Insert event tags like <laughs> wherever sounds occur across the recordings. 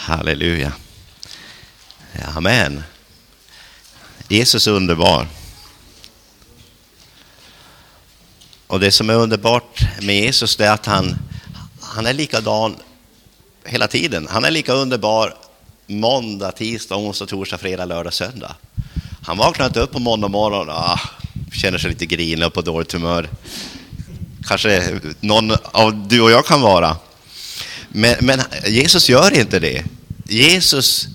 Halleluja. Amen. Jesus är underbar. Och det som är underbart med Jesus är att han, han är likadan hela tiden. Han är lika underbar måndag, tisdag, onsdag, torsdag, fredag, lördag, söndag. Han vaknar inte upp på måndag morgon och ah, känner sig lite grinig och på dåligt humör. Kanske någon av du och jag kan vara. Men, men Jesus gör inte det. Jesus,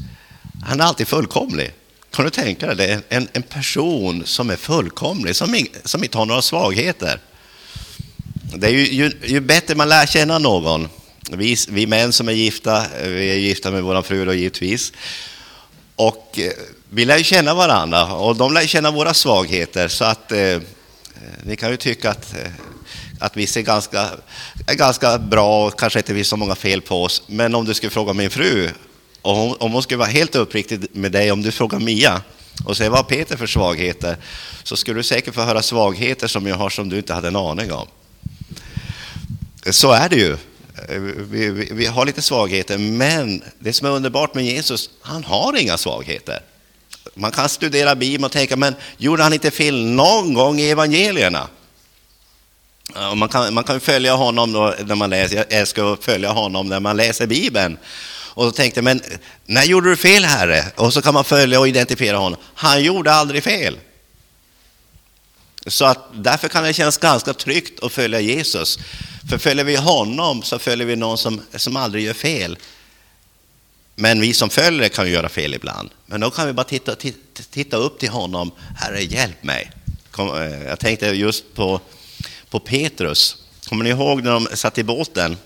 han är alltid fullkomlig. Kan du tänka dig det? En, en person som är fullkomlig, som, som inte har några svagheter. Det är ju, ju, ju bättre man lär känna någon, vi, vi män som är gifta, vi är gifta med våra fruar givetvis, och eh, vi lär känna varandra och de lär känna våra svagheter. Så att eh, eh ni kan ju tycka att, eh, att vi ser ganska, ganska bra och kanske inte finns så många fel på oss. Men om du skulle fråga min fru, och hon, om hon skulle vara helt uppriktig med dig, om du frågar Mia och säger vad har Peter för svagheter, så skulle du säkert få höra svagheter som jag har som du inte hade en aning om. Så är det ju. Vi, vi, vi, har lite svagheter, men det som är underbart med Jesus, han har inga svagheter. Man kan studera Bibeln och tänka, men gjorde han inte fel någon gång i evangelierna? Man kan, man kan följa honom då, när man läser, jag ska följa honom när man läser Bibeln. Och så tänkte jag, men när gjorde du fel Herre? Och så kan man följa och identifiera honom. Han gjorde aldrig fel. Så att därför kan det kännas ganska tryggt att följa Jesus. För följer vi honom så följer vi någon som, som aldrig gör fel. Men vi som följer kan ju göra fel ibland. Men då kan vi bara titta, titta, titta upp till honom. Herre, hjälp mig. Kom, eh, jag tänkte just på, på Petrus. Kommer ni ihåg när de satt i båten?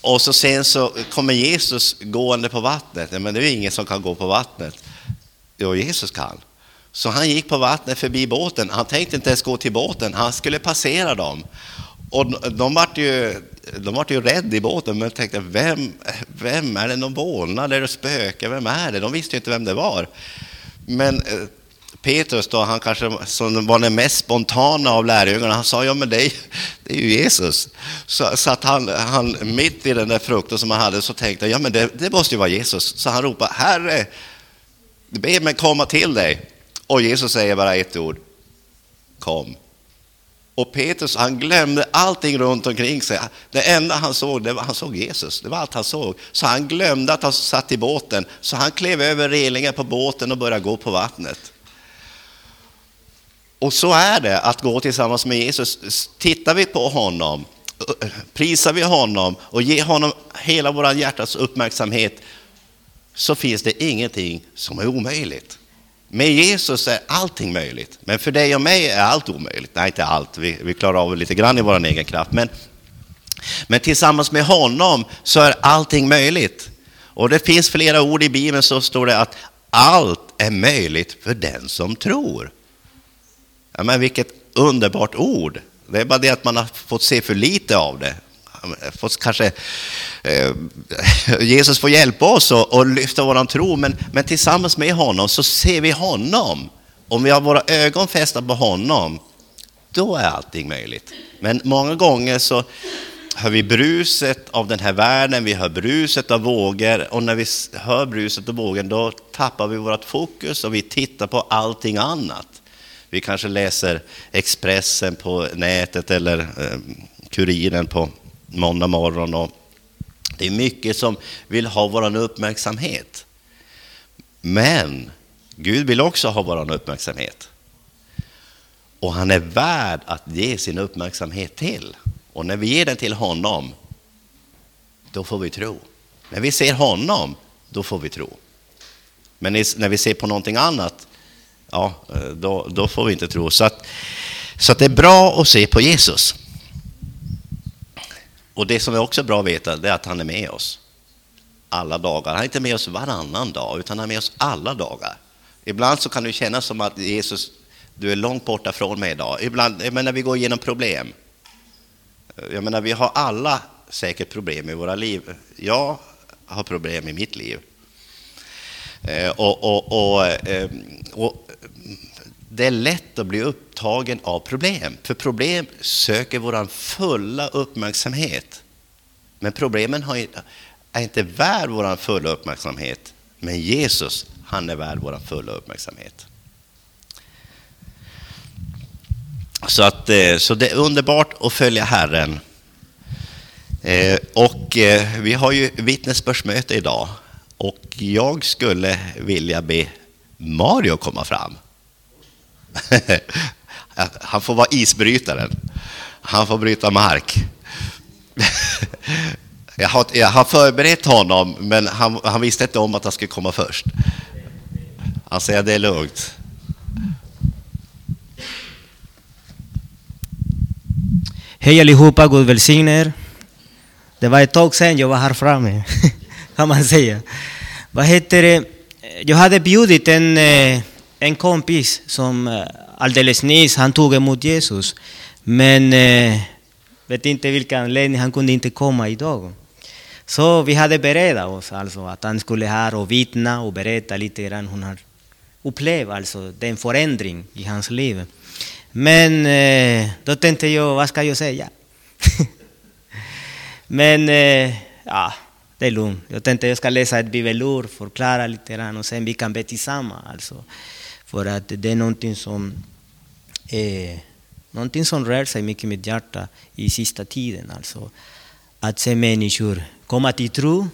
Och så sen så kommer Jesus gående på vattnet. Men det är ju ingen som kan gå på vattnet. Jo, Jesus kan. Så han gick på vattnet förbi båten. Han tänkte inte ens gå till båten, han skulle passera dem. Och de vart ju, de vart ju rädda i båten, men tänkte vem, vem är det? Någon vålnad Är det spöke? Vem är det? De visste ju inte vem det var. Men eh, Petrus, då, han kanske som var den mest spontana av lärjungarna, han sa ja men det är, det är ju Jesus. Så, så, att han, han mitt i den där frukten som han hade så tänkte ja men det, det måste ju vara Jesus. Så han ropade Herre, be mig komma till dig. Och Jesus säger bara ett ord, kom. Och Petrus, han glömde allting runt omkring sig. Det enda han såg, det var, han såg Jesus. Det var allt han såg. Så han glömde att han satt i båten. Så han klev över relingen på båten och började gå på vattnet. Och så är det att gå tillsammans med Jesus. Tittar vi på honom, prisar vi honom och ger honom hela vår hjärtas uppmärksamhet så finns det ingenting som är omöjligt. Med Jesus är allting möjligt, men för dig och mig är allt omöjligt. Nej, inte allt, vi, vi klarar av lite grann i vår egen kraft, men, men tillsammans med honom så är allting möjligt. Och det finns flera ord i Bibeln så står det att allt är möjligt för den som tror. Ja, men vilket underbart ord! Det är bara det att man har fått se för lite av det. Fått kanske, eh, <laughs> Jesus får hjälpa oss och, och lyfta vår tro, men, men tillsammans med honom så ser vi honom. Om vi har våra ögon fästa på honom, då är allting möjligt. Men många gånger så hör vi bruset av den här världen, vi hör bruset av vågor och när vi hör bruset av vågen då tappar vi vårt fokus och vi tittar på allting annat. Vi kanske läser Expressen på nätet eller eh, Kuriren på måndag morgon. Och det är mycket som vill ha vår uppmärksamhet. Men Gud vill också ha vår uppmärksamhet. Och han är värd att ge sin uppmärksamhet till. Och när vi ger den till honom, då får vi tro. När vi ser honom, då får vi tro. Men när vi ser på någonting annat, ja, eh, då, då får vi inte tro. Så, att, så att det är bra att se på Jesus. Och det som är också bra att veta det är att han är med oss alla dagar. Han är inte med oss varannan dag, utan han är med oss alla dagar. Ibland så kan det kännas som att Jesus, du är långt borta från mig idag. Ibland, jag menar, vi går igenom problem. Jag menar, vi har alla säkert problem i våra liv. Jag har problem i mitt liv. Eh, och, och, och, eh, och det är lätt att bli upptagen av problem, för problem söker vår fulla uppmärksamhet. Men problemen har, är inte värd vår fulla uppmärksamhet. Men Jesus, han är värd vår fulla uppmärksamhet. Så, att, eh, så det är underbart att följa Herren. Eh, och eh, vi har ju vittnesbördsmöte idag. Och jag skulle vilja be Mario komma fram. <laughs> Han får vara isbrytaren. Han får bryta mark. <laughs> Jag har, jag har förberett honom, men han, han, visste inte om att han skulle komma först. Han säger att det är lugnt. Hej allihopa, Gud välsigne er. Det var ett tag sedan jag var här framme, <laughs> kan man säga. Vad heter det? Jag hade bjudit en, eh, en kompis som eh, alldeles nyss han tog emot Jesus. Men eh, vet inte vilken anledning han kunde inte komma idag. Så vi hade berett oss alltså att han skulle här och vittna och berätta lite grann hon har upplevt alltså den förändring i hans liv. Men eh, då tänkte jag, vad ska jag säga? <laughs> Men eh, ja, det är lugnt. Jag tänkte jag ska läsa ett bibelord, förklara lite grann och sen vi kan be tillsammans. Alltså, för att det är någonting som, eh, någonting som rör sig mycket i mitt hjärta i sista tiden. Alltså, att se människor komma till tro,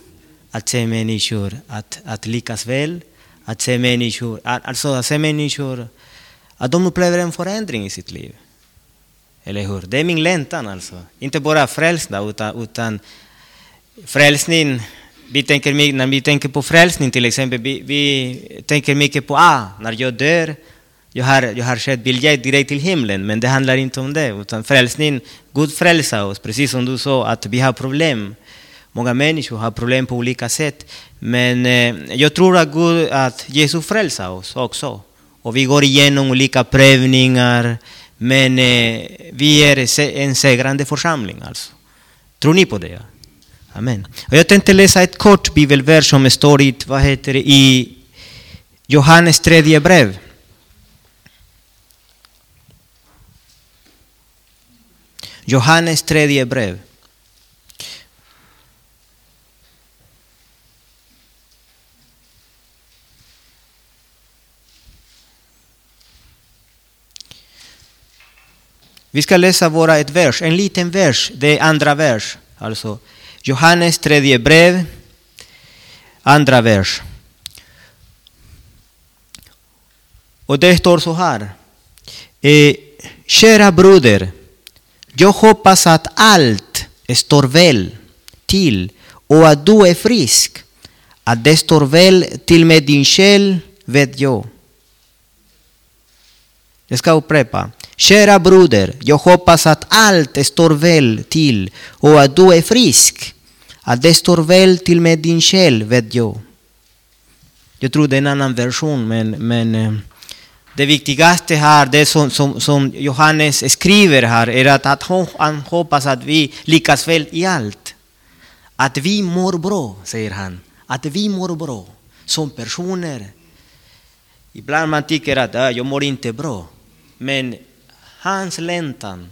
att se människor att, att lyckas väl, att se människor, alltså att se människor att de upplever en förändring i sitt liv. Eller hur? Det är min längtan alltså. Inte bara frälsda, utan, utan frälsning. Vi tänker, när vi tänker på frälsning till exempel, vi, vi tänker mycket på ah, när jag dör, jag har, jag har skett biljett direkt till himlen, men det handlar inte om det. Utan frälsning, Gud frälsar oss, precis som du sa, att vi har problem. Många människor har problem på olika sätt. Men eh, jag tror att, Gud, att Jesus frälsar oss också. Och vi går igenom olika prövningar. Men eh, vi är en segrande församling alltså. Tror ni på det? Amen. Och jag tänkte läsa ett kort bibelvers som står i, vad heter det, i Johannes tredje brev. Johannes tredje brev. Vi ska läsa bara ett vers, en liten vers, det är andra vers. Alltså Johannes tredje brev, andra vers. Och det står så här. Eh, kära broder, jag hoppas att allt står väl till och att du är frisk. Att det står väl till med din själ vet jag. Jag ska upprepa. Kära broder, jag hoppas att allt står väl till och att du är frisk. Att det står väl till med din själ vet jag. Jag tror det är en annan version, men, men eh, det viktigaste här, det som, som, som Johannes skriver här, är att, att han hoppas att vi lyckas väl i allt. Att vi mår bra, säger han. Att vi mår bra som personer. Ibland man tycker att äh, jag mår inte bra. Men hans längtan,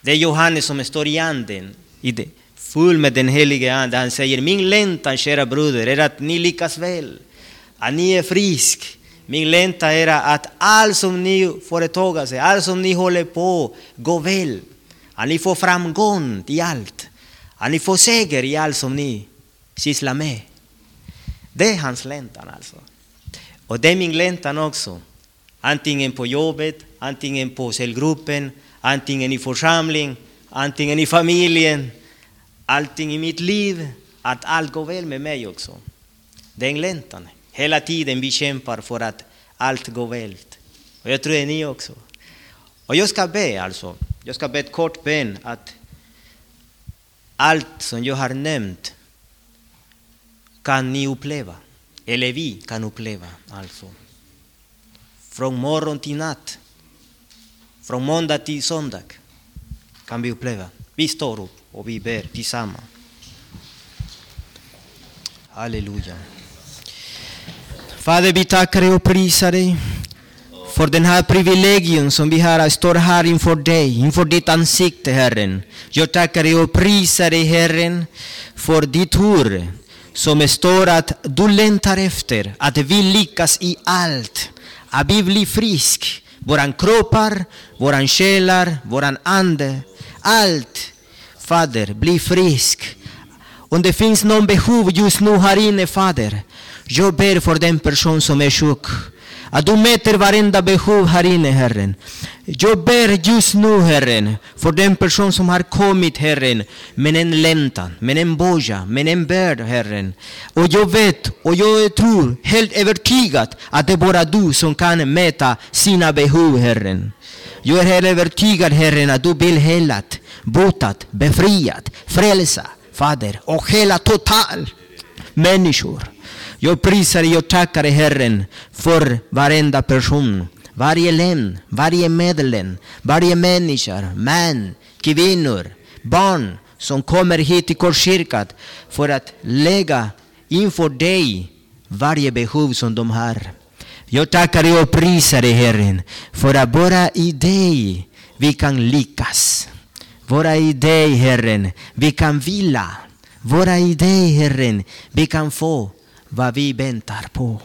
det är Johannes som står i anden, i det, full med den helige ande. Han säger, min längtan, kära bröder, är att ni lyckas väl, att ni är frisk. Min längtan är att allt som ni företar sig, allt som ni håller på, går väl. Att ni får framgång i allt. Att ni får seger i allt som ni sysslar med. Det är hans längtan alltså. Och det är min längtan också. Antingen på jobbet, antingen på cellgruppen, antingen i församling, antingen i familjen, allting i mitt liv, att allt går väl med mig också. Det är en längtan. Hela tiden vi kämpar för att allt går väl. Och jag tror det är ni också. Och jag ska be alltså, jag ska be ett kort ben. att allt som jag har nämnt kan ni uppleva, eller vi kan uppleva alltså. Från morgon till natt, från måndag till söndag kan vi uppleva. Vi står upp och vi ber tillsammans. Halleluja. Fader, vi tackar dig och prisar dig för den här privilegium som vi har, står här inför dig, inför ditt ansikte, Herren. Jag tackar dig och prisar dig, Herren, för ditt ord som står att du längtar efter att vi lyckas i allt, att vi blir friska. Våra kroppar, våra själar, våran ande, allt, Fader, bli frisk. Om det finns någon behov just nu här inne, Fader, jag ber för den person som är sjuk. Att du mäter varenda behov här inne, Herren. Jag ber just nu, Herren, för den person som har kommit, Herren, med en längtan, med en boja, med en börd, Herren. Och jag vet, och jag tror, helt övertygad, att det är bara du som kan mäta sina behov, Herren. Jag är helt övertygad, Herren, att du vill helad botat, befriat, frälsa, Fader, och hela total människor. Jag prisar och tackar Herren för varenda person, varje län, varje medlem, varje människa, män, kvinnor, barn som kommer hit till Korskyrkan för att lägga inför dig varje behov som de har. Jag tackar och prisar dig Herren för att bara i dig vi kan lyckas. Vara i dig Herren, vi kan vila. Vara i dig Herren, vi kan få vad vi väntar på.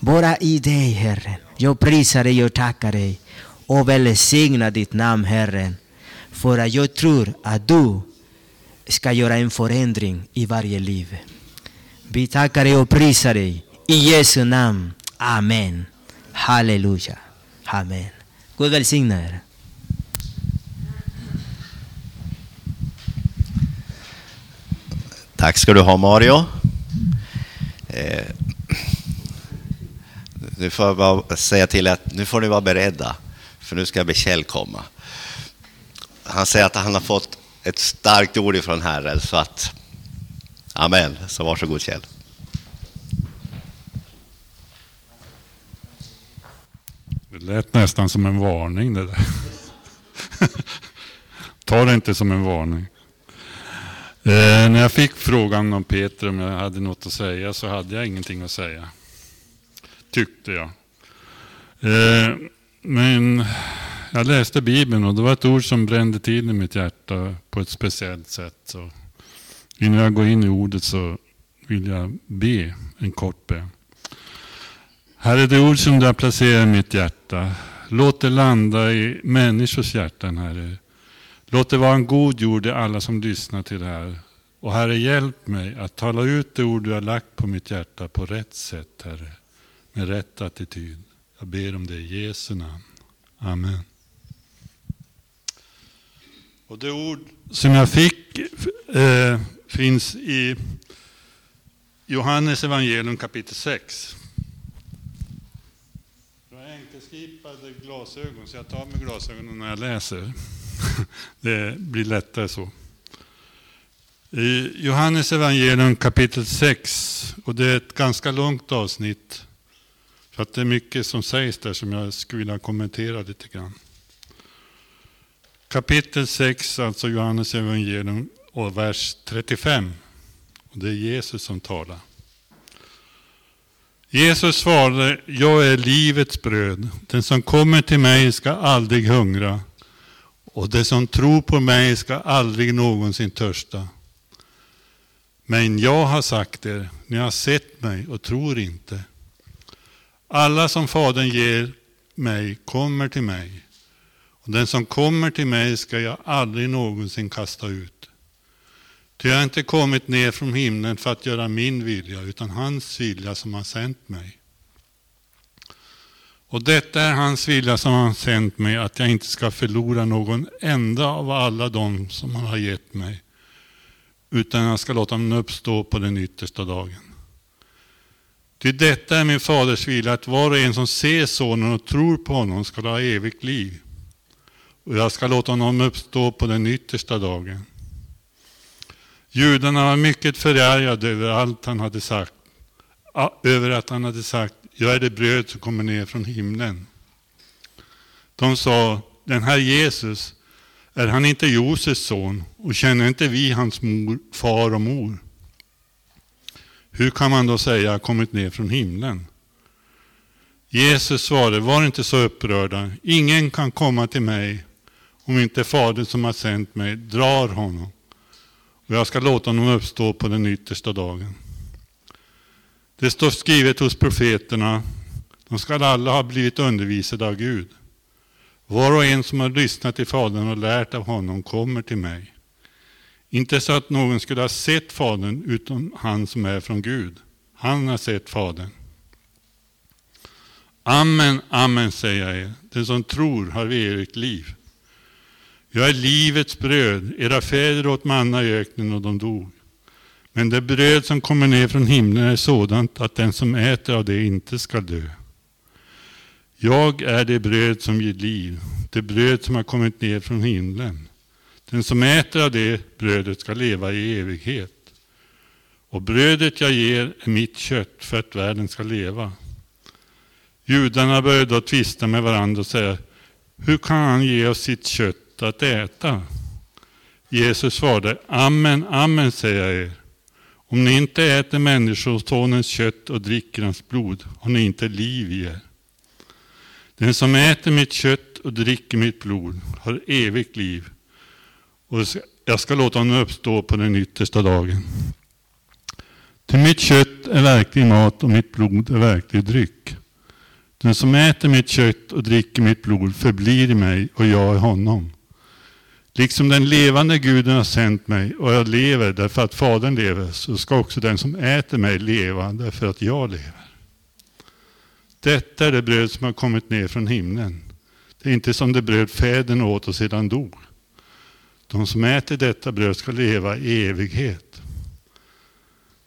Bara i dig, Herren. Jag prisar dig och tackar dig och välsignar ditt namn, Herren. För att jag tror att du ska göra en förändring i varje liv. Vi tackar dig och prisar dig i Jesu namn. Amen. Halleluja. Amen. Gud välsigne er. Tack ska du ha Mario. Eh, nu får jag bara säga till att nu får ni vara beredda, för nu ska Kjell komma. Han säger att han har fått ett starkt ord ifrån Herren, så att Amen. Så varsågod Kjell. Det lät nästan som en varning det där. <laughs> Ta det inte som en varning. Eh, när jag fick frågan om Peter om jag hade något att säga så hade jag ingenting att säga. Tyckte jag. Eh, men jag läste Bibeln och det var ett ord som brände till i mitt hjärta på ett speciellt sätt. Så innan jag går in i ordet så vill jag be en kort bön. Här är det ord som du har placerat i mitt hjärta, låt det landa i människors hjärtan, Herre. Låt det vara en god jord i alla som lyssnar till det här. Och Herre, hjälp mig att tala ut det ord du har lagt på mitt hjärta på rätt sätt, Herre. Med rätt attityd. Jag ber om det i Jesu namn. Amen. Och det ord som jag fick eh, finns i Johannes evangelium kapitel 6. Jag har glasögon så jag tar med glasögonen när jag läser. <laughs> Det blir lättare så. I Johannes evangelium kapitel 6, och det är ett ganska långt avsnitt, för att det är mycket som sägs där som jag skulle vilja kommentera lite grann. Kapitel 6, alltså Johannes evangelium, och vers 35. Och det är Jesus som talar. Jesus svarade, jag är livets bröd. Den som kommer till mig ska aldrig hungra och den som tror på mig ska aldrig någonsin törsta. Men jag har sagt er, ni har sett mig och tror inte. Alla som Fadern ger mig kommer till mig. Och den som kommer till mig ska jag aldrig någonsin kasta ut. Ty jag har inte kommit ner från himlen för att göra min vilja, utan hans vilja som har sänt mig. Och detta är hans vilja som han sänt mig, att jag inte ska förlora någon enda av alla dem som han har gett mig, utan jag ska låta dem uppstå på den yttersta dagen. Till detta är min faders vilja, att var och en som ser sonen och tror på honom ska ha evigt liv. Och jag ska låta honom uppstå på den yttersta dagen. Judarna var mycket förargade över allt han hade sagt, över att han hade sagt jag är det bröd som kommer ner från himlen. De sa, den här Jesus, är han inte Josefs son och känner inte vi hans mor, far och mor? Hur kan man då säga kommit ner från himlen? Jesus svarade, var inte så upprörda. Ingen kan komma till mig om inte Fadern som har sänt mig drar honom. Och jag ska låta honom uppstå på den yttersta dagen. Det står skrivet hos profeterna, de ska alla ha blivit undervisade av Gud. Var och en som har lyssnat till Fadern och lärt av honom kommer till mig. Inte så att någon skulle ha sett Fadern utom han som är från Gud. Han har sett Fadern. Amen, amen säger jag er. Den som tror har evigt liv. Jag är livets bröd. Era fäder åt manna i öknen och de dog. Men det bröd som kommer ner från himlen är sådant att den som äter av det inte ska dö. Jag är det bröd som ger liv, det bröd som har kommit ner från himlen. Den som äter av det brödet ska leva i evighet. Och brödet jag ger är mitt kött för att världen ska leva. Judarna började då tvista med varandra och säga, hur kan han ge oss sitt kött att äta? Jesus svarade, amen, amen säger jag er. Om ni inte äter Människosonens kött och dricker hans blod har ni inte liv i er. Den som äter mitt kött och dricker mitt blod har evigt liv och jag ska låta honom uppstå på den yttersta dagen. Till mitt kött är verklig mat och mitt blod är verklig dryck. Den som äter mitt kött och dricker mitt blod förblir i mig och jag i honom. Liksom den levande guden har sänt mig och jag lever därför att Fadern lever, så ska också den som äter mig leva därför att jag lever. Detta är det bröd som har kommit ner från himlen. Det är inte som det bröd fäderna åt och sedan dog. De som äter detta bröd ska leva i evighet.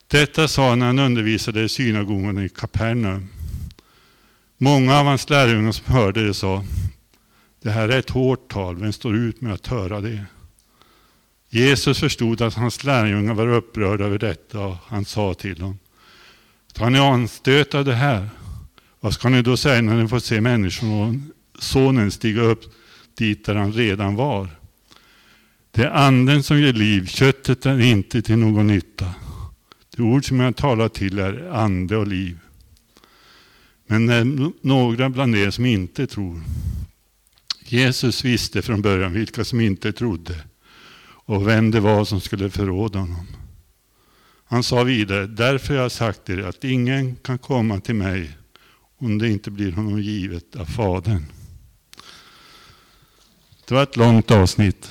Detta sa han när han undervisade i synagogan i Kapernaum. Många av hans lärjungar som hörde det sa, det här är ett hårt tal, vem står ut med att höra det? Jesus förstod att hans lärjungar var upprörda över detta och han sa till dem, tar ni anstöt av det här? Vad ska ni då säga när ni får se människosonen och sonen stiga upp dit där han redan var? Det är anden som ger liv, köttet är inte till någon nytta. Det ord som jag talar till är ande och liv. Men när några bland er som inte tror. Jesus visste från början vilka som inte trodde och vem det var som skulle förråda honom. Han sa vidare, därför har jag sagt er att ingen kan komma till mig om det inte blir honom givet av Fadern. Det var ett långt avsnitt.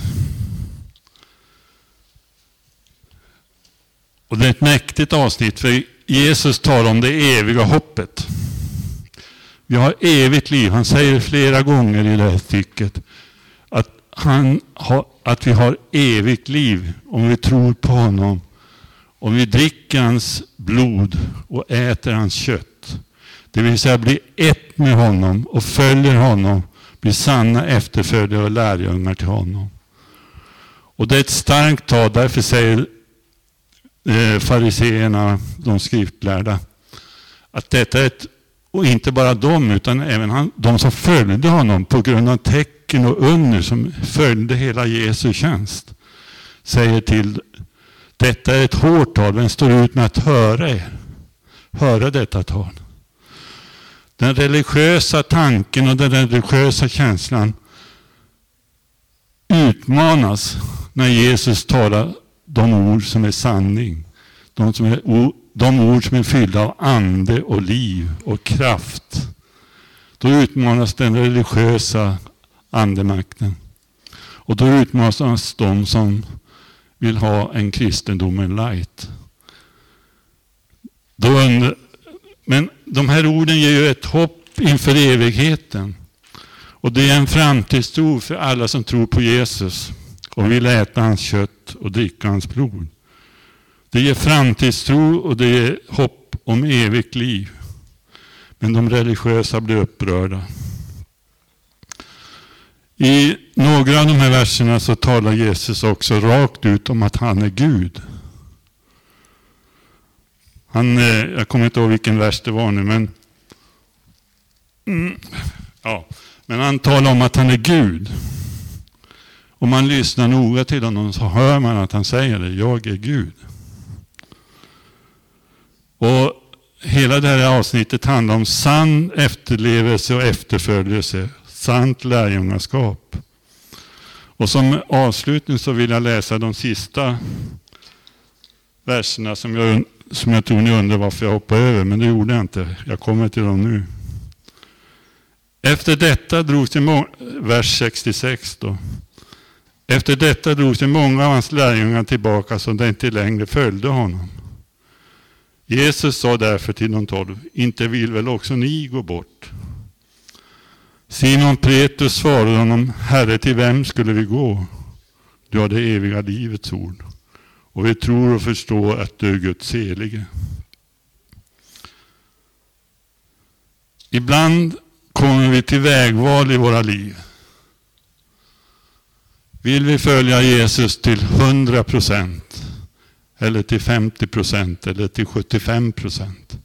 Och det är ett mäktigt avsnitt för Jesus talar om det eviga hoppet. Vi har evigt liv. Han säger flera gånger i det här stycket att, han har, att vi har evigt liv om vi tror på honom. Om vi dricker hans blod och äter hans kött. Det vill säga blir ett med honom och följer honom. Blir sanna efterföljare och lärjungar till honom. Och det är ett starkt tal. Därför säger eh, fariseerna, de skriftlärda, att detta är ett, och inte bara de, utan även han, de som följde honom på grund av tecken och under som följde hela Jesu tjänst, säger till detta är ett hårt tal, vem står ut med att höra er? Höra detta tal. Den religiösa tanken och den religiösa känslan utmanas när Jesus talar de ord som är sanning. De, som är, de ord som är fyllda av ande och liv och kraft. Då utmanas den religiösa andemakten. Och då utmanas de som vill ha en kristendomen light. Då under, men de här orden ger ju ett hopp inför evigheten. Och det är en framtidstro för alla som tror på Jesus och vill äta hans kött och dricka hans blod. Det ger framtidstro och det ger hopp om evigt liv. Men de religiösa blir upprörda. I några av de här verserna så talar Jesus också rakt ut om att han är Gud. Han, eh, jag kommer inte ihåg vilken vers det var nu, men, mm, ja, men han talar om att han är Gud. Om man lyssnar noga till honom så hör man att han säger det, jag är Gud. Och hela det här avsnittet handlar om sann efterlevelse och efterföljelse, sant lärjungaskap. Och som avslutning så vill jag läsa de sista verserna som jag, som jag tror ni undrar varför jag hoppade över, men det gjorde jag inte. Jag kommer till dem nu. Efter detta drogs det många, vers 66 då. Efter detta drogs det många av hans lärjungar tillbaka som de inte längre följde honom. Jesus sa därför till de tolv, inte vill väl också ni gå bort? Simon Petrus svarade honom, Herre, till vem skulle vi gå? Du har det eviga livets ord. Och vi tror och förstår att du är Guds helige. Ibland kommer vi till vägval i våra liv. Vill vi följa Jesus till 100 procent? Eller till 50 procent? Eller till 75 procent?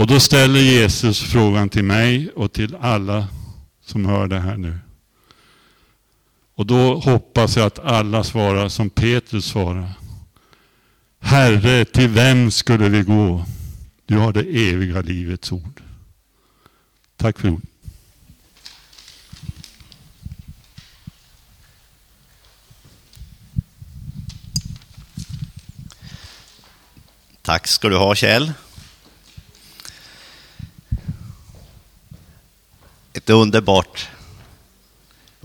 Och då ställer Jesus frågan till mig och till alla som hör det här nu. Och då hoppas jag att alla svarar som Petrus svarar. Herre, till vem skulle vi gå? Du har det eviga livets ord. Tack för ordet. Tack ska du ha Kjell. Ett underbart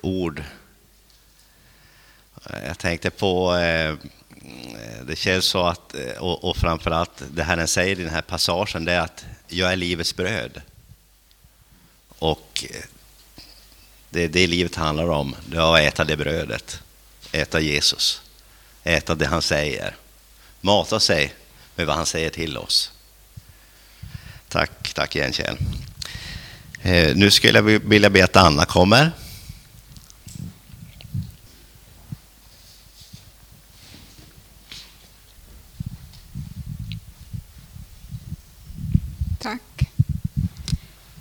ord. Jag tänkte på eh, det Kjell sa, att, eh, och, och framförallt det Herren säger i den här passagen, det är att jag är livets bröd. Och eh, det är det livet handlar om, det är att äta det brödet, äta Jesus, äta det han säger, mata sig med vad han säger till oss. Tack, tack igen Kjell. Eh, nu skulle jag vilja be att Anna kommer. Tack.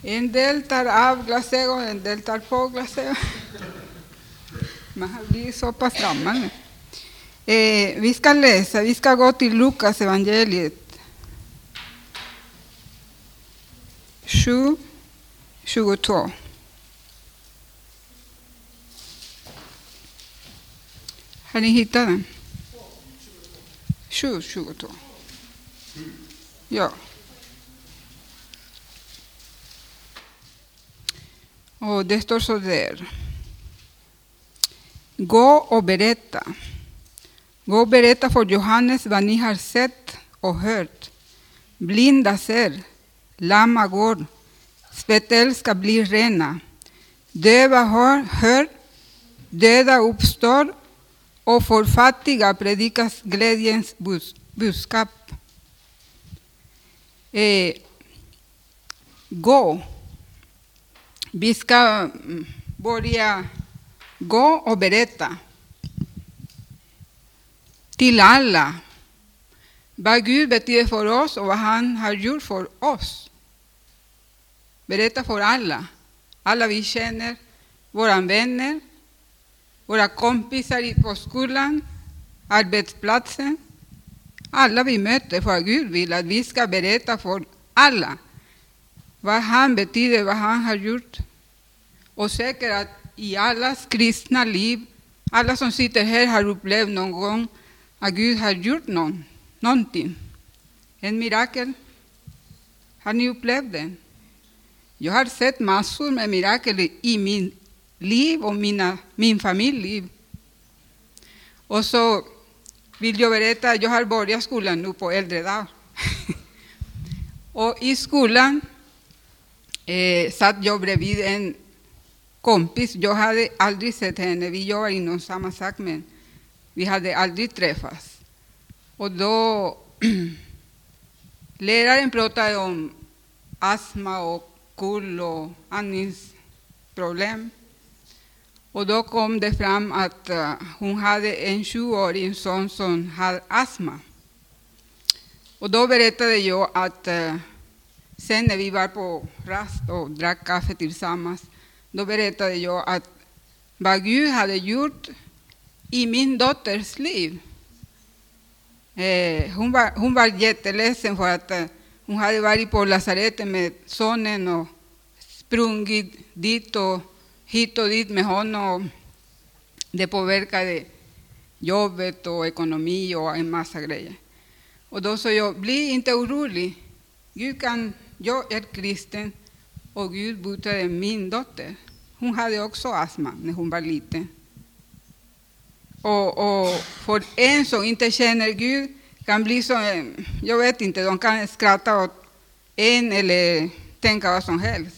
En del tar av glasögon, en del tar på glasögon. Man har blivit så pass gammal nu. Eh, vi ska läsa, vi ska gå till Lukas evangeliet 7, 22. Har ni hittat den? 7, 22. Ja. Och det står så där. Gå och berätta. Gå och berätta för Johannes vad ni har sett och hört. Blinda ser, lamma går, spetälska blir rena, döva hör, hör, döda uppstår och för fattiga predikas glädjens bus, budskap. Eh, gå. Vi ska mm, börja gå och berätta till alla vad Gud betyder för oss och vad han har gjort för oss. Berätta för alla, alla vi känner, våra vänner, våra kompisar på skolan, arbetsplatsen. Alla vi möter, för Gud vill att vi ska berätta för alla vad han betyder, vad han har gjort. Och säkert att i allas kristna liv, alla som sitter här har upplevt någon gång att Gud har gjort någon, någonting. En mirakel. Har ni upplevt det? Jag har sett massor med mirakel i min liv och mina, min familjeliv. Och så vill jag berätta att jag har börjat skolan nu på äldre dag. <laughs> och i skolan eh, satt jag bredvid en kompis. Jag hade aldrig sett henne. Vi jobbar inom samma sak, men vi hade aldrig träffats. Och då <clears throat> läraren pratade om astma och KUL och andningsproblem. Och då kom det fram att uh, hon hade en sjuårig son som hade astma. Och då berättade jag att uh, sen när vi var på rast och drack kaffe tillsammans, då berättade jag att vad Gud hade gjort i min dotters liv. Eh, hon, var, hon var jätteledsen för att eh, hon hade varit på lasarettet med sonen och sprungit dit och hit och dit med honom. Det påverkade jobbet och ekonomi och en massa grejer. Och då sa jag, bli inte orolig. Gud kan, jag är kristen och Gud botade min dotter. Hon hade också astma när hon var liten. Och, och för en som inte känner Gud kan bli så, jag vet inte, de kan skratta åt en eller tänka vad som helst.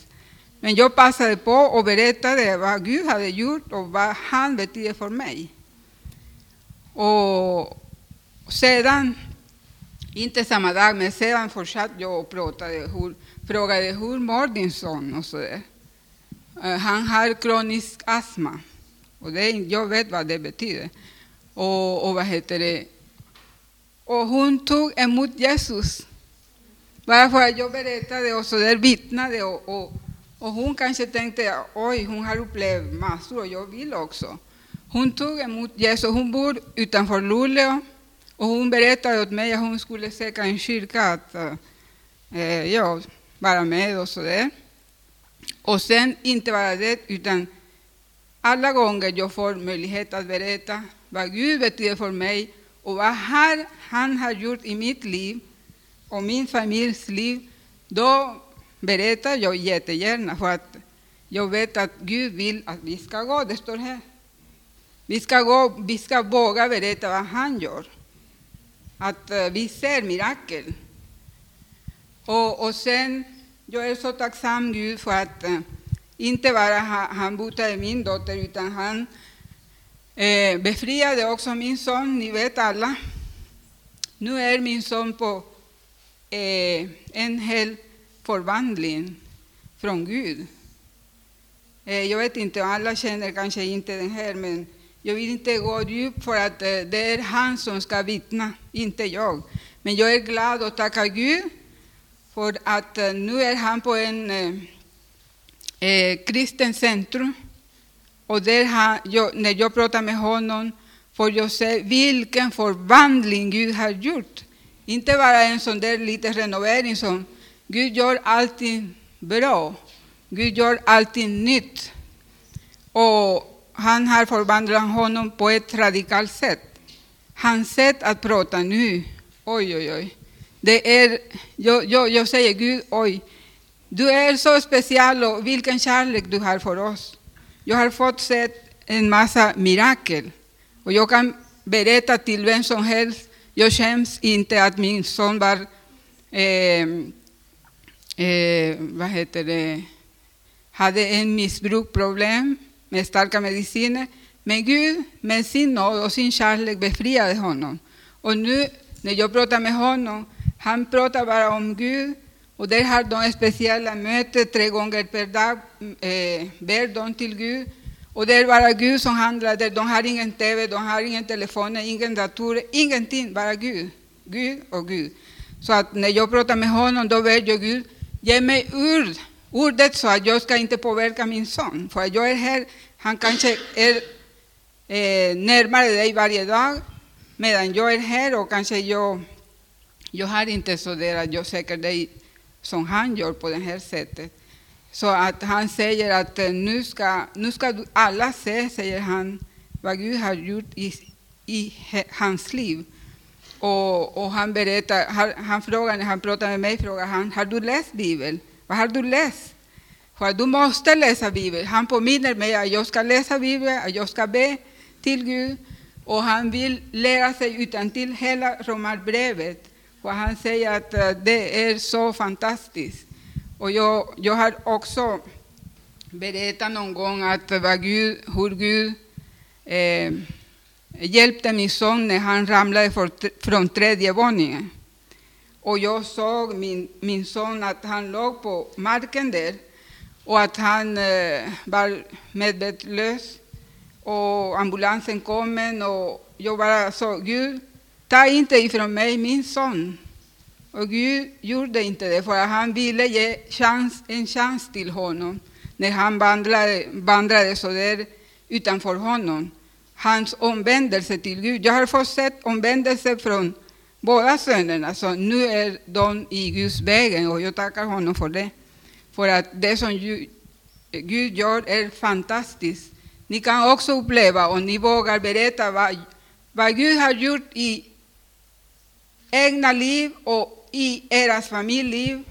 Men jag passade på och berättade vad Gud hade gjort och vad han betyder för mig. Och sedan, inte samma dag, men sedan fortsatte jag och pratade, hur, frågade hur mår din son och eh, så där. Han har kronisk astma. Och det, jag vet vad det betyder. Och, och vad heter det? Och hon tog emot Jesus. Bara för att jag berättade och så där vittnade. Och, och, och hon kanske tänkte, oj, hon har upplevt massor och jag vill också. Hon tog emot Jesus. Hon bor utanför Luleå. Och hon berättade åt mig att hon skulle söka en kyrka att eh, ja, vara med och så där. Och sen inte bara det, utan alla gånger jag får möjlighet att berätta vad Gud betyder för mig och vad han, han har gjort i mitt liv och min familjs liv, då berättar jag jättegärna för att jag vet att Gud vill att vi ska gå, det står här. Vi ska gå, vi ska våga berätta vad han gör. Att eh, vi ser mirakel. Och, och sen, jag är så tacksam Gud för att eh, inte bara han botade min dotter, utan han eh, befriade också min son, ni vet alla. Nu är min son på eh, en hel förvandling från Gud. Eh, jag vet inte, alla känner kanske inte den här, men jag vill inte gå djupt för att eh, det är han som ska vittna, inte jag. Men jag är glad och tackar Gud för att eh, nu är han på en eh, eh, kristen centrum. Och där har jag, när jag pratar med honom får jag se vilken förvandling Gud har gjort. Inte bara en sån där liten renovering som Gud gör allting bra. Gud gör allting nytt. Och han har förvandlat honom på ett radikalt sätt. Hans sätt att prata nu, oj, oj, oj. Det är, jag, jag, jag säger Gud, oj, du är så speciell och vilken kärlek du har för oss. Jag har fått se en massa mirakel och jag kan berätta till vem som helst. Jag skäms inte att min son var, eh, eh, vad heter det, hade en missbruksproblem med starka mediciner. Men Gud med sin nåd och sin kärlek befriade honom. Och nu när jag pratar med honom, han pratar bara om Gud och där har de speciella möten tre gånger per dag, mm, eh, ber de till Gud. Och det är bara Gud som handlar där. De har ingen TV, de har ingen telefon, ingen dator, ingenting, bara Gud. Gud och Gud. Så att när jag pratar med honom, då ber jag Gud, ge mig ord, ordet så att jag ska inte påverka min son. För jag är här, han kanske är eh, närmare dig varje dag, medan jag är här och kanske jag, jag har inte så där att jag söker dig som han gör på det här sättet. Så att han säger att eh, nu ska, nu ska alla se, säger han, vad Gud har gjort i, i hans liv. Och, och han berättar, han, han frågar, när han pratar med mig, frågar han, har du läst Bibeln? Vad har du läst? För du måste läsa Bibeln. Han påminner mig att jag ska läsa Bibeln, att jag ska be till Gud. Och han vill lära sig utan till hela Romarbrevet. Och han säger att eh, det är så fantastiskt. Och jag, jag har också berättat någon gång att vad Gud, hur Gud eh, hjälpte min son när han ramlade för, från tredje våningen. Och jag såg min, min son att han låg på marken där och att han eh, var medvetslös. Och ambulansen kom och jag bara sa, Gud, ta inte ifrån mig min son. Och Gud gjorde inte det, för han ville ge chans, en chans till honom när han vandrade, vandrade så där utanför honom. Hans omvändelse till Gud. Jag har fått se omvändelse från båda sönerna, så nu är de i Guds vägen och jag tackar honom för det. För att det som Gud gör är fantastiskt. Ni kan också uppleva, och ni vågar berätta vad, vad Gud har gjort i egna liv och i eras familjeliv.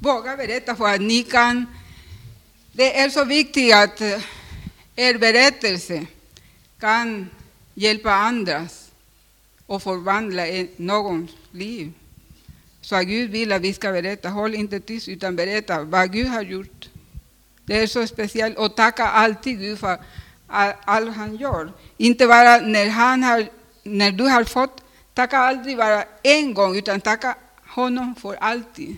Våga berätta för att ni kan. Det är så viktigt att eh, er berättelse kan hjälpa andras och förvandla någons liv. Så att Gud vill att vi ska berätta. Håll inte tyst utan berätta vad Gud har gjort. Det är så speciellt och tacka alltid Gud för allt han gör. Inte bara när, han har, när du har fått, tacka aldrig bara en gång utan tacka honom för alltid.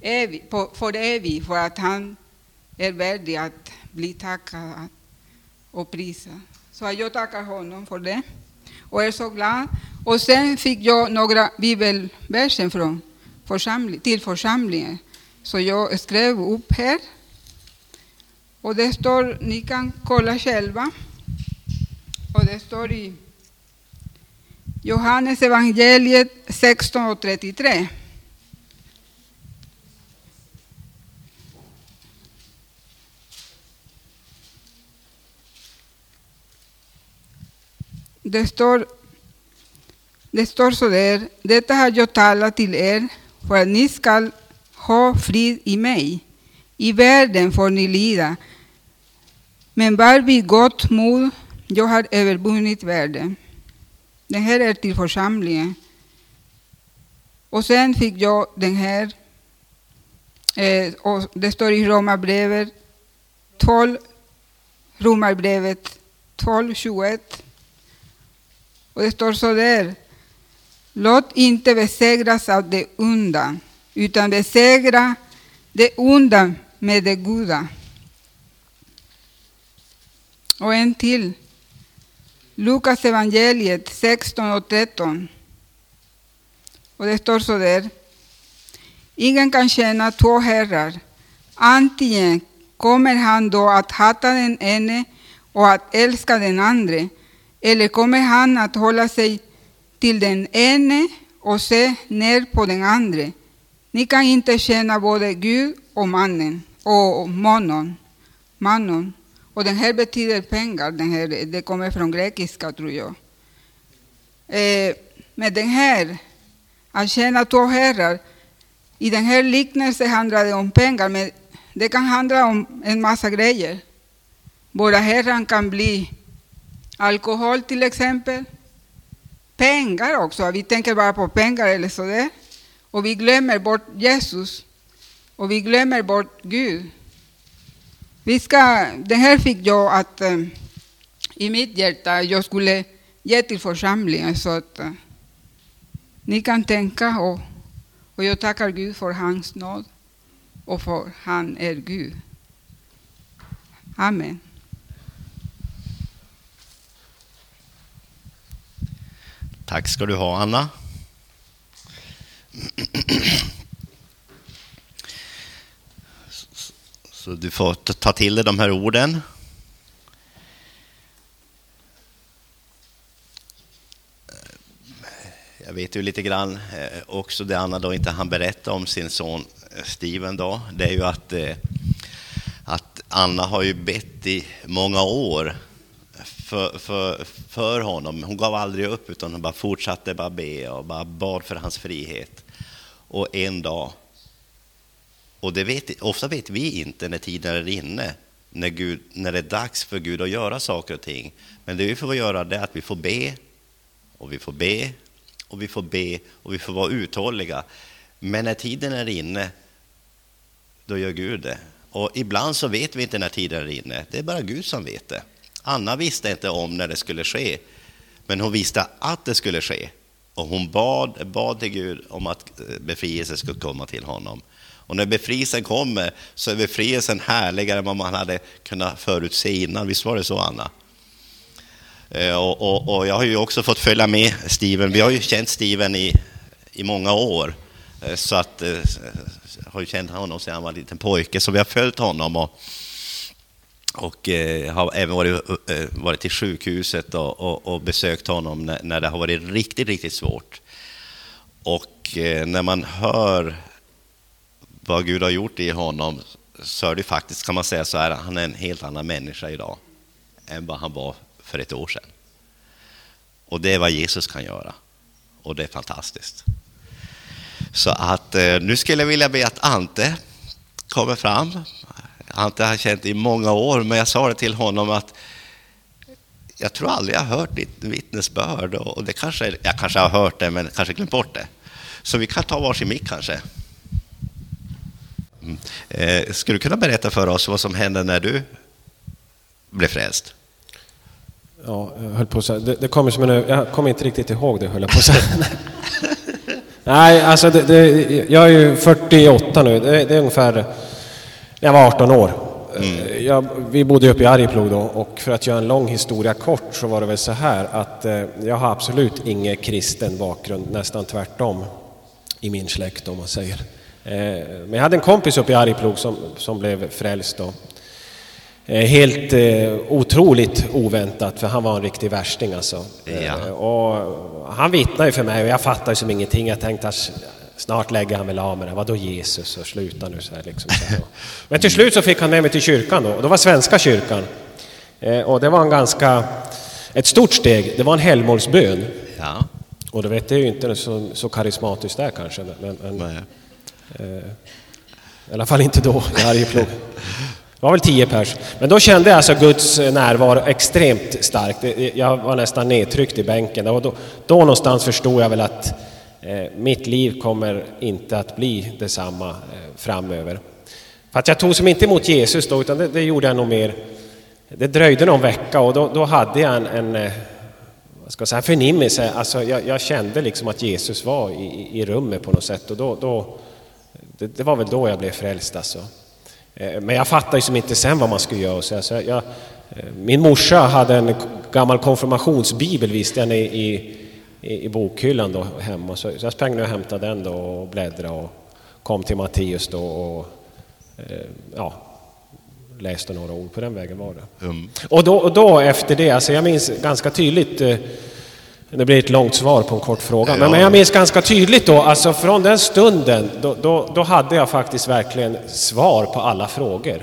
Evig, på- för evigt, för att han är värdig att bli tackad och prisad. Så jag tackar honom för det och är så glad. Och sen fick jag några bibelverser från församling, till församlingen. Så jag skrev upp här. Och det står, ni kan kolla själva. Och det står i Johannes evangeliet 16 och 33. Det står, det står så där, detta har jag talat till er för att ni skall ha frid i mig. I världen får ni lida, men var vid gott mod, jag har övervunnit världen. Det här är till församlingen. Och sen fick jag den här, eh, och det står i Romarbrevet 12, Romarbrevet 12, 21. Och det står så där. Låt inte besegras av det onda, utan besegra det onda med det goda. Och en till. Lukas evangeliet 16 och 13. Och det står så där. Ingen kan tjäna två herrar. Antingen kommer han då att hata den ene och att älska den andra, eller kommer han att hålla sig till den ene och se ner på den andra. Ni kan inte tjäna både Gud och mannen och mannen. mannen. Och den här betyder pengar, den här, det kommer från grekiska tror jag. Eh, men den här, att tjäna två herrar, i den här liknelsen handlar det om pengar, men det kan handla om en massa grejer. Våra herrar kan bli alkohol till exempel, pengar också, vi tänker bara på pengar eller sådär. Och vi glömmer bort Jesus och vi glömmer bort Gud. Vi ska, det här fick jag att eh, i mitt hjärta jag skulle ge till församlingen så att eh, ni kan tänka och, och jag tackar Gud för hans nåd och för han är Gud. Amen. Tack ska du ha, Anna. <clears throat> Så du får ta- till dig de här orden. Eh, jag vet ju lite grann eh, också det Anna då inte han berätta om sin son eh, Steven då. Det är ju att, att Anna har ju bett i många år för, för, för honom. Hon gav aldrig upp utan hon bara fortsatte bara be och bara bad för hans frihet. Och en dag, och det vet, ofta vet vi inte när tiden är inne, när, Gud, när det är dags för Gud att göra saker och ting. Men det vi får göra det är att vi får be och vi får be och vi får be och vi får vara uthålliga. Men när tiden är inne, då gör Gud det. Och ibland så vet vi inte när tiden är inne. Det är bara Gud som vet det. Anna visste inte om när det skulle ske, men hon visste att det skulle ske. Och hon bad, bad till Gud om att eh, befrielse skulle komma till honom. Och när befrielsen kommer så är befrielsen härligare än vad man hade kunnat förutse innan. Visst var det så, Anna? Eh, och, och, och jag har ju också fått följa med Steven. Vi har ju känt Steven i, i många år. Eh, så att, eh, jag har ju känt honom sedan han var en liten pojke, så vi har följt honom. Och, och eh, har även varit, eh, varit till sjukhuset och, och, och besökt honom när, när det har varit riktigt, riktigt svårt. Och eh, när man hör vad Gud har gjort i honom så är det faktiskt, kan man säga så här, han är en helt annan människa idag än vad han var för ett år sedan. Och det är vad Jesus kan göra. Och det är fantastiskt. Så att eh, nu skulle jag vilja be att Ante kommer fram. Ante har känt i många år, men jag sa det till honom att jag tror aldrig jag har hört ditt vittnesbörd. Och det kanske, jag kanske har hört det, men kanske glömt bort det. Så vi kan ta varsin mick kanske. Mm. Eh, skulle du kunna berätta för oss vad som hände när du blev frälst? Ja, jag höll på att säga, det, det kommer som en, jag kommer inte riktigt ihåg det höll jag på att säga. <laughs> Nej, alltså det, det, jag är ju 48 nu, det, det är ungefär när jag var 18 år. Mm. Jag, vi bodde uppe i Arjeplog då och för att göra en lång historia kort så var det väl så här att eh, jag har absolut ingen kristen bakgrund, nästan tvärtom i min släkt om man säger. Eh, men jag hade en kompis uppe i Arjeplog som, som blev frälst då. Eh, helt eh, otroligt oväntat, för han var en riktig värsting alltså. Ja. Eh, och han vittnade ju för mig och jag fattade som ingenting. Jag tänkte att snart lägger han väl av med det. Vadå Jesus och sluta nu så här liksom. Så här. Men till slut så fick han med mig till kyrkan då, och det var Svenska kyrkan. Och det var en ganska, ett stort steg. Det var en helgmålsbön. Ja. Och du vet, det är ju inte så, så karismatiskt där kanske. Men, men, Eh, I alla fall inte då i Arjeplog. Det var väl tio pers. Men då kände jag alltså Guds närvaro extremt starkt. Eh, jag var nästan nedtryckt i bänken. Och då, då någonstans förstod jag väl att eh, mitt liv kommer inte att bli detsamma eh, framöver. För att jag tog som inte emot Jesus då, utan det, det gjorde jag nog mer. Det dröjde någon vecka och då, då hade jag en, en eh, vad ska jag säga, förnimmelse. Alltså jag, jag kände liksom att Jesus var i, i- i rummet på något sätt. Och då, då, det, det var väl då jag blev frälst alltså. Eh, Men jag fattade ju som inte sen vad man skulle göra. Så jag, så jag, eh, min morsa hade en gammal konfirmationsbibel visste jag i, i, i bokhyllan då hemma. Så, jag sprang och hämtade den då och bläddrade och kom till Matteus då och eh, ja, läste några ord. På den vägen var det. Mm. Och då, och då efter det, alltså jag minns ganska tydligt, det blir ett långt svar på en kort fråga, men, Ja. men jag minns ganska tydligt då, alltså från den stunden, då, då, då hade jag faktiskt verkligen svar på alla frågor.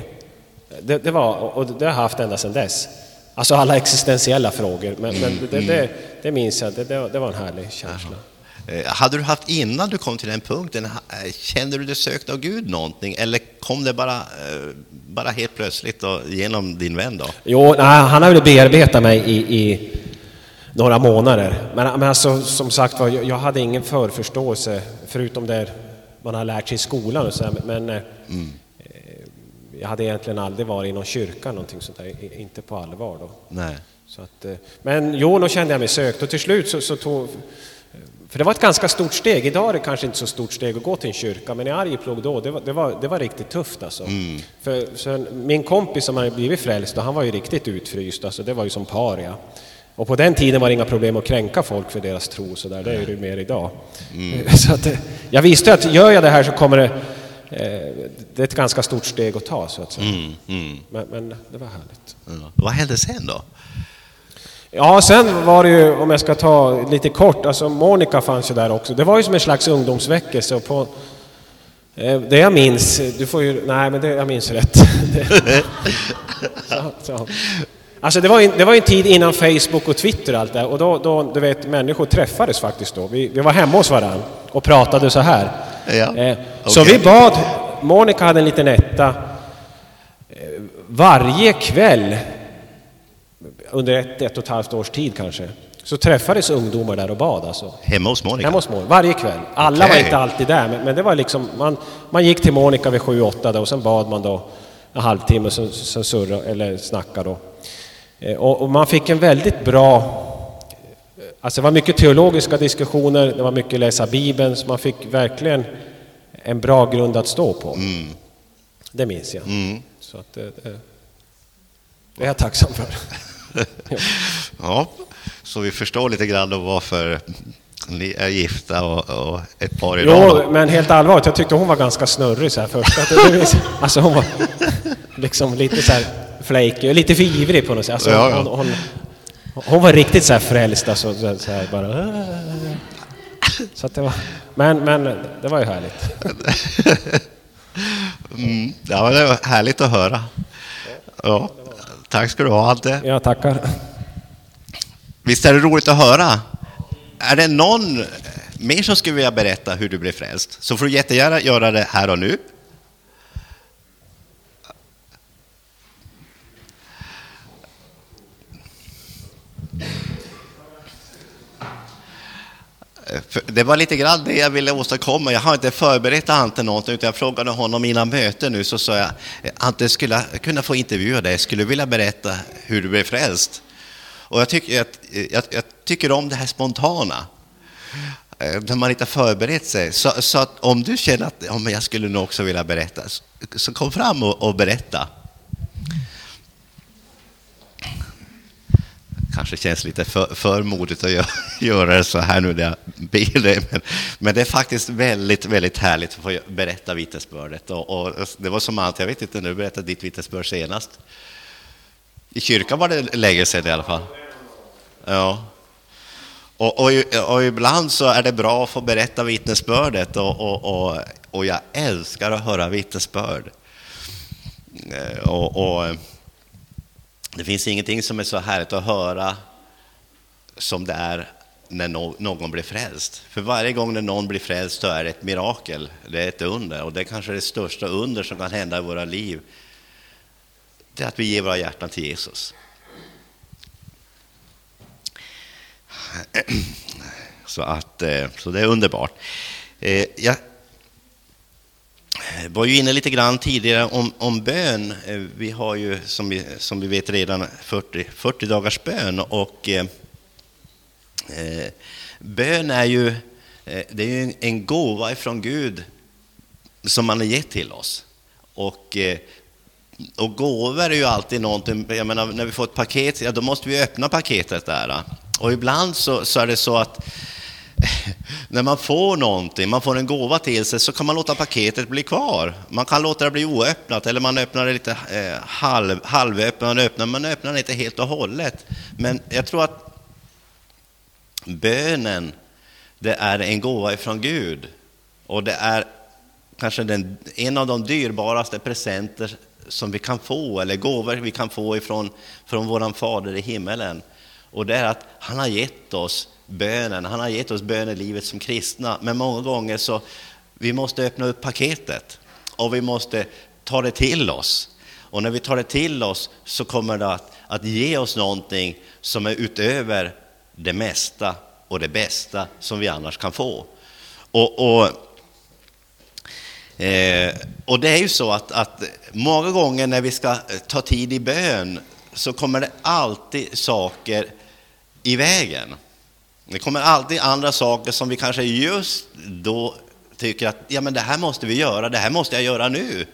Det, det var, och det har jag haft ända sedan dess. Alltså alla existentiella frågor, men, men det, det, det minns jag, det, det, var en härlig känsla. Eh, Hade du haft innan du kom till den punkten, eh, kände du dig sökt av Gud någonting eller kom det bara, eh, bara helt plötsligt då, genom din vän? Då? Jo, nej, han har väl bearbetat mig i, i några månader. Men, men alltså, som sagt var, jag, hade ingen förförståelse förutom det man har lärt sig i skolan och så här, Men eh, eh, jag hade egentligen aldrig varit i någon kyrka någonting sånt där, inte på allvar då. Nej. Så att, eh, men jo, då kände jag mig sökt och till slut så, så tog... För det var ett ganska stort steg. Idag är det kanske inte så stort steg att gå till en kyrka, men i Arjeplog då, det var, det var, det var riktigt tufft alltså. För, så min kompis som hade blivit frälst, då, han var ju riktigt utfryst, alltså det var ju som paria. Och på den tiden var det inga problem att kränka folk för deras tro, så där, det är det ju mer idag. <laughs> Så att, eh, jag visste att gör jag det här så kommer det... Eh, det är ett ganska stort steg att ta, så att säga. Mm, mm. Men, men det var härligt. Ja. Vad hände sen då? Ja, sen var det ju, om jag ska ta lite kort, alltså Monica fanns ju där också. Det var ju som en slags ungdomsväckelse. och På, eh, det jag minns, du får ju, nej men det, jag minns rätt. Det- <laughs> <laughs> så, så. Alltså det var, ju, det var en tid innan Facebook och Twitter och allt det och då, då, du vet, människor träffades faktiskt då. Vi, vi var hemma hos varandra och pratade så här. Ja, Eh, Så vi bad, Monica hade en liten etta, eh, varje kväll under ett, ett och ett halvt års tid kanske, så träffades ungdomar där och bad alltså. Hemma hos Monica? Hemma hos Monica, varje kväll. Alla var Okej. inte alltid där, men, men det var liksom, man, man gick till Monica vid sju, åtta då, och sen bad man då en halvtimme, sen, sen surra, eller snacka då. Eh, Och, och man fick en väldigt bra Alltså det var mycket teologiska diskussioner, det var mycket läsa Bibeln, så man fick verkligen en bra grund att stå på. Det minns jag. Mm. Så att det, det, det är jag tacksam för. <laughs> Ja, så vi förstår lite grann då varför ni är gifta och, och ett par idag. Jo, men helt allvarligt, jag tyckte hon var ganska snurrig så här först. <laughs> Alltså hon var liksom lite så här flaky, lite för ivrig på något sätt. Alltså, Ja, ja. Hon, hon, hon var riktigt så här frälst, alltså, så här- bara... Så det var, men, men det var ju härligt. <laughs> Mm, ja, det var härligt att höra. Ja, tack ska du ha, Ante. Jag tackar. Visst är det roligt att höra? Är det någon mer som skulle vilja berätta hur du blev frälst så får du jättegärna göra det här och nu. Det var lite grann det jag ville åstadkomma. Jag har inte förberett Ante någonting, utan jag frågade honom innan mötet nu, så sa jag, Ante, skulle jag kunna få intervjua dig? Skulle du vilja berätta hur du blev frälst? Och jag tycker, jag, jag, jag tycker om det här spontana, eh, när man inte har förberett sig. Så, så att om du känner att ja, men jag skulle nog också vilja berätta, så, så kom fram och, och berätta. Kanske känns lite för, för modigt att göra, <laughs> göra det så här nu när jag ber dig. Men, men, det är faktiskt väldigt, väldigt härligt att få berätta vittnesbördet. Och, och, det var som allt, jag vet inte när du berättade ditt vittnesbörd senast. I kyrkan var det länge sedan i alla fall. Ja. Och, och, och, ibland så är det bra att få berätta vittnesbördet och, och, och, och jag älskar att höra vittnesbörd. Eh, och, och, det finns ingenting som är så härligt att höra som det är när någon blir frälst. För varje gång när någon blir frälst så är det ett mirakel, det är ett under. Och det är kanske det största under som kan hända i våra liv. Det är att vi ger våra hjärtan till Jesus. <clears throat> Så, att, eh, så det är underbart. Eh, jag Eh, var ju inne lite grann tidigare om, om bön. Eh, vi har ju som vi, som vi vet redan 40, 40 dagars bön och eh, eh bön är ju, det är ju en gåva ifrån Gud som man har gett till oss. Och, och gåvor är ju alltid någonting, jag menar när vi får ett paket, ja då måste vi öppna paketet där. Och ibland så, så är det så att <laughs> när man får någonting, man får en gåva till sig, så kan man låta paketet bli kvar. Man kan låta det bli oöppnat, eller man öppnar det lite eh, halv, halvöppnat, man öppnar, man öppnar det inte helt och hållet. Men jag tror att bönen, det är en gåva ifrån Gud. Och det är kanske den, en av de dyrbaraste presenter som vi kan få, eller gåvor vi kan få ifrån från vår Fader i himmelen. Och det är att han har gett oss bönen. Han har gett oss bönelivet som kristna, men många gånger så vi måste öppna upp paketet och vi måste ta det till oss. Och när vi tar det till oss så kommer det att, att ge oss någonting som är utöver det mesta och det bästa som vi annars kan få. Och, och, eh, och det är ju så att, att många gånger när vi ska eh, ta tid i bön så kommer det alltid saker i vägen. Det kommer alltid andra saker som vi kanske just då tycker att ja, men det här måste vi göra, det här måste jag göra nu.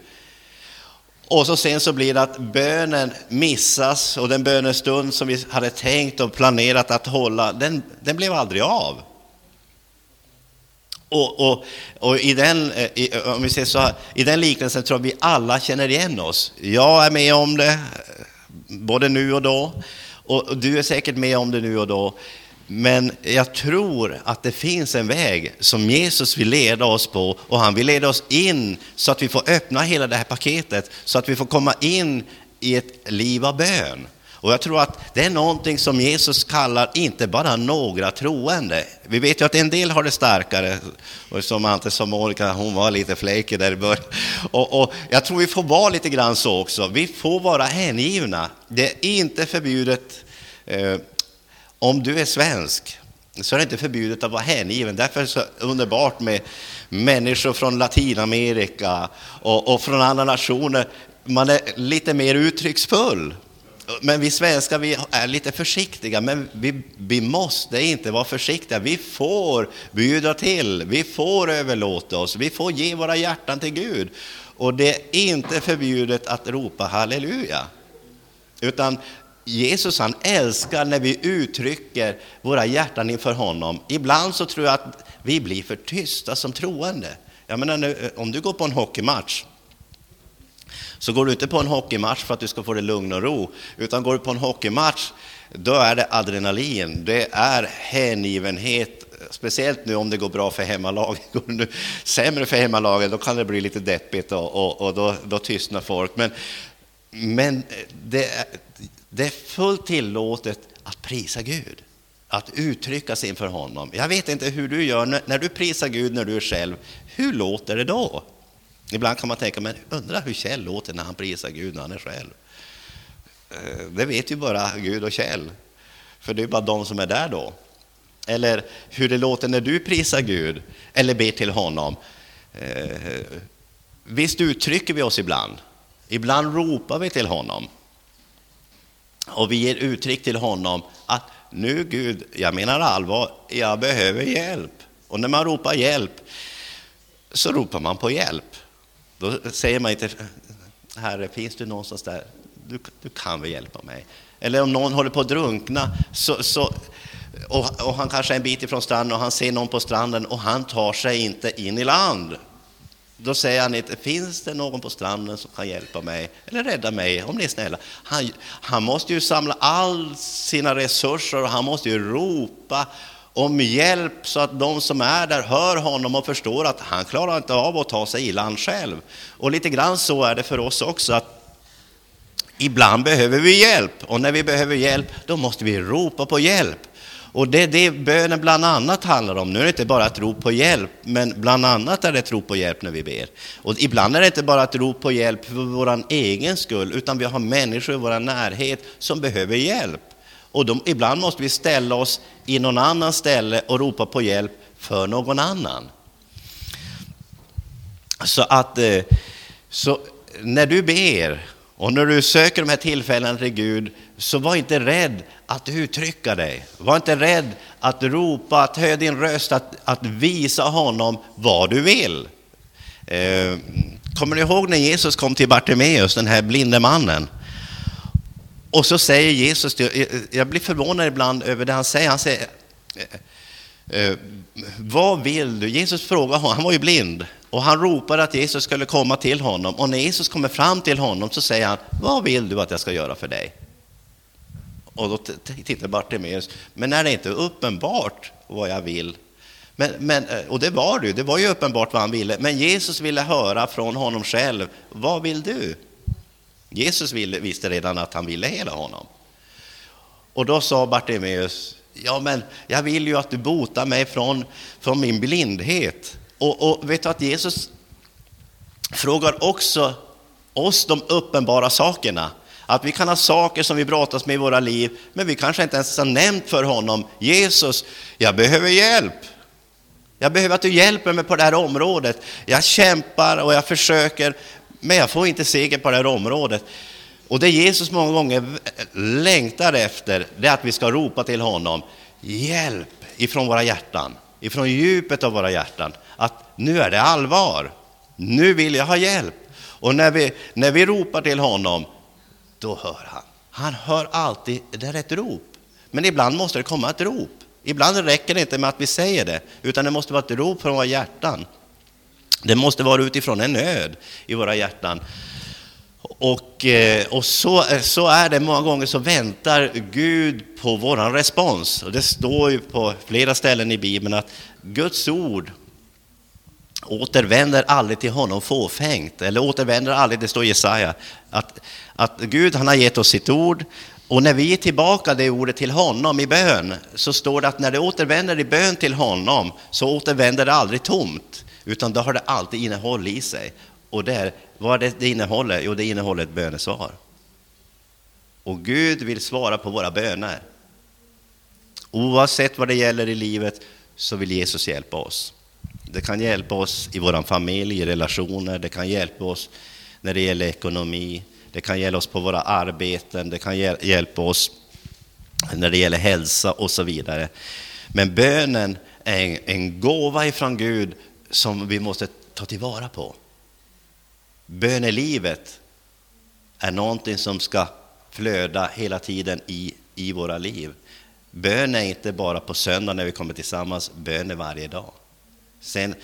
Och så sen så blir det att bönen missas och den bönestund som vi hade tänkt och planerat att hålla, den, den blev aldrig av. Och, och, och i, den, eh, i, om vi ser så här, i den liknelsen tror jag vi alla känner igen oss. Jag är med om det, eh, både nu och då, och du är säkert med om det nu och då. Men jag tror att det finns en väg som Jesus vill leda oss på och han vill leda oss in så att vi får öppna hela det här paketet så att vi får komma in i ett liv av bön. Och jag tror att det är någonting som Jesus kallar inte bara några troende. Vi vet ju att en del har det starkare, och som Ante som Monica, hon var lite fläkig där i början. Och, och, jag tror vi får vara lite grann så också. Vi får vara hängivna. Det är inte förbjudet eh, om du är svensk så är det inte förbjudet att vara hängiven. Därför är det så underbart med människor från Latinamerika och, och från andra nationer. Man är lite mer uttrycksfull. Men vi svenskar vi är lite försiktiga, men vi, vi måste inte vara försiktiga. Vi får bjuda till, vi får överlåta oss, vi får ge våra hjärtan till Gud. Och det är inte förbjudet att ropa halleluja. Utan Jesus han älskar när vi uttrycker våra hjärtan inför honom. Ibland så tror jag att vi blir för tysta som troende. Jag menar, nu, eh, om du går på en hockeymatch så går du inte på en hockeymatch för att du ska få det lugn och ro, utan går du på en hockeymatch då är det adrenalin, det är hängivenhet speciellt nu om det går bra för hemmalaget. <laughs> Går det nu sämre för hemmalaget, då kan det bli lite deppigt och, och, och då, då tystnar folk. Men, men eh, det, det är fullt tillåtet att prisa Gud, att uttrycka sig inför honom. Jag vet inte hur du gör när, du prisar Gud när du är själv. Hur låter det då? Ibland kan man tänka, men undra hur Kjell låter när han prisar Gud när han är själv. Eh, det vet ju bara Gud och Kjell, för det är bara de som är där då. Eller hur det låter när du prisar Gud eller ber till honom. Eh, visst uttrycker vi oss ibland. Ibland ropar vi till honom. Och vi ger uttryck till honom att nu Gud, jag menar allvar, jag behöver hjälp. Och när man ropar hjälp så ropar man på hjälp. Då säger man inte Herre, finns du någonstans där? Du, du kan väl hjälpa mig? Eller om någon håller på att drunkna så, så, och, och han kanske är en bit ifrån stranden och han ser någon på stranden och han tar sig inte in i land. Då säger han inte, finns det någon på stranden som kan hjälpa mig eller rädda mig om ni är snälla? Han, han måste ju samla all sina resurser och han måste ju ropa om hjälp så att de som är där hör honom och förstår att han klarar inte av att ta sig i land själv. Och lite grann så är det för oss också, att ibland behöver vi hjälp och när vi behöver hjälp då måste vi ropa på hjälp. Och det är det bönen bland annat handlar om. Nu är det inte bara ett rop på hjälp, men bland annat är det ett rop på hjälp när vi ber. Och ibland är det inte bara ett rop på hjälp för vår egen skull, utan vi har människor i vår närhet som behöver hjälp. Och de, ibland måste vi ställa oss i någon annan ställe och ropa på hjälp för någon annan. Så att eh, så när du ber och när du söker de här tillfällena till Gud, så var inte rädd att uttrycka dig. Var inte rädd att ropa, att höja din röst, att, att visa honom vad du vill. Eh, kommer ni ihåg när Jesus kom till Bartimeus, den här blinde mannen? Och så säger Jesus, eh, eh, jag blir förvånad ibland över det han säger. Han säger, eh, eh vad vill du? Jesus frågade honom, han var ju blind, och han ropade att Jesus skulle komma till honom. Och när Jesus kommer fram till honom så säger han, vad vill du att jag ska göra för dig? Och då tittar Bartimeus, men är det inte uppenbart vad jag vill? Men, men, eh, och det var det ju, det var ju uppenbart vad han ville, men Jesus ville höra från honom själv, vad vill du? Jesus ville, visste redan att han ville hela honom. Och då sa Bartimeus, ja men jag vill ju att du botar mig från, från min blindhet. Och, och vet du att Jesus frågar också oss de uppenbara sakerna. Att vi kan ha saker som vi brottas med i våra liv, men vi kanske inte ens har nämnt för honom, Jesus, jag behöver hjälp. Jag behöver att du hjälper mig på det här området. Jag kämpar och jag försöker, men jag får inte seger på det här området. Och det Jesus många gånger längtar efter, det är att vi ska ropa till honom, hjälp ifrån våra hjärtan, ifrån djupet av våra hjärtan, att nu är det allvar, nu vill jag ha hjälp. Och när vi, när vi ropar till honom, då hör han. Han hör alltid, det är ett rop. Men ibland måste det komma ett rop. Ibland räcker det inte med att vi säger det, utan det måste vara ett rop från våra hjärtan. Det måste vara utifrån en nöd i våra hjärtan. Och, eh, och så, eh, så är det många gånger, så väntar Gud på vår respons. Och det står ju på flera ställen i Bibeln att Guds ord återvänder aldrig till honom fåfängt, eller återvänder aldrig, det står i Jesaja, att, att Gud han har gett oss sitt ord, och när vi ger tillbaka det ordet till honom i bön, så står det att när det återvänder i bön till honom, så återvänder det aldrig tomt, utan då har det alltid innehåll i sig. Och vad är, vad det, det innehåller? Jo, det innehåller ett bönesvar. Och Gud vill svara på våra böner. Oavsett vad det gäller i livet så vill Jesus hjälpa oss. Det kan hjälpa oss i vår familj, i relationer, det kan hjälpa oss när det gäller ekonomi, det kan hjälpa oss på våra arbeten, det kan hjälpa oss när det gäller hälsa och så vidare. Men bönen är en, en gåva ifrån Gud som vi måste ta tillvara på. Bönelivet är någonting som ska flöda hela tiden i, i våra liv. Bön är inte bara på söndag när vi kommer tillsammans, bön är varje dag. Sen,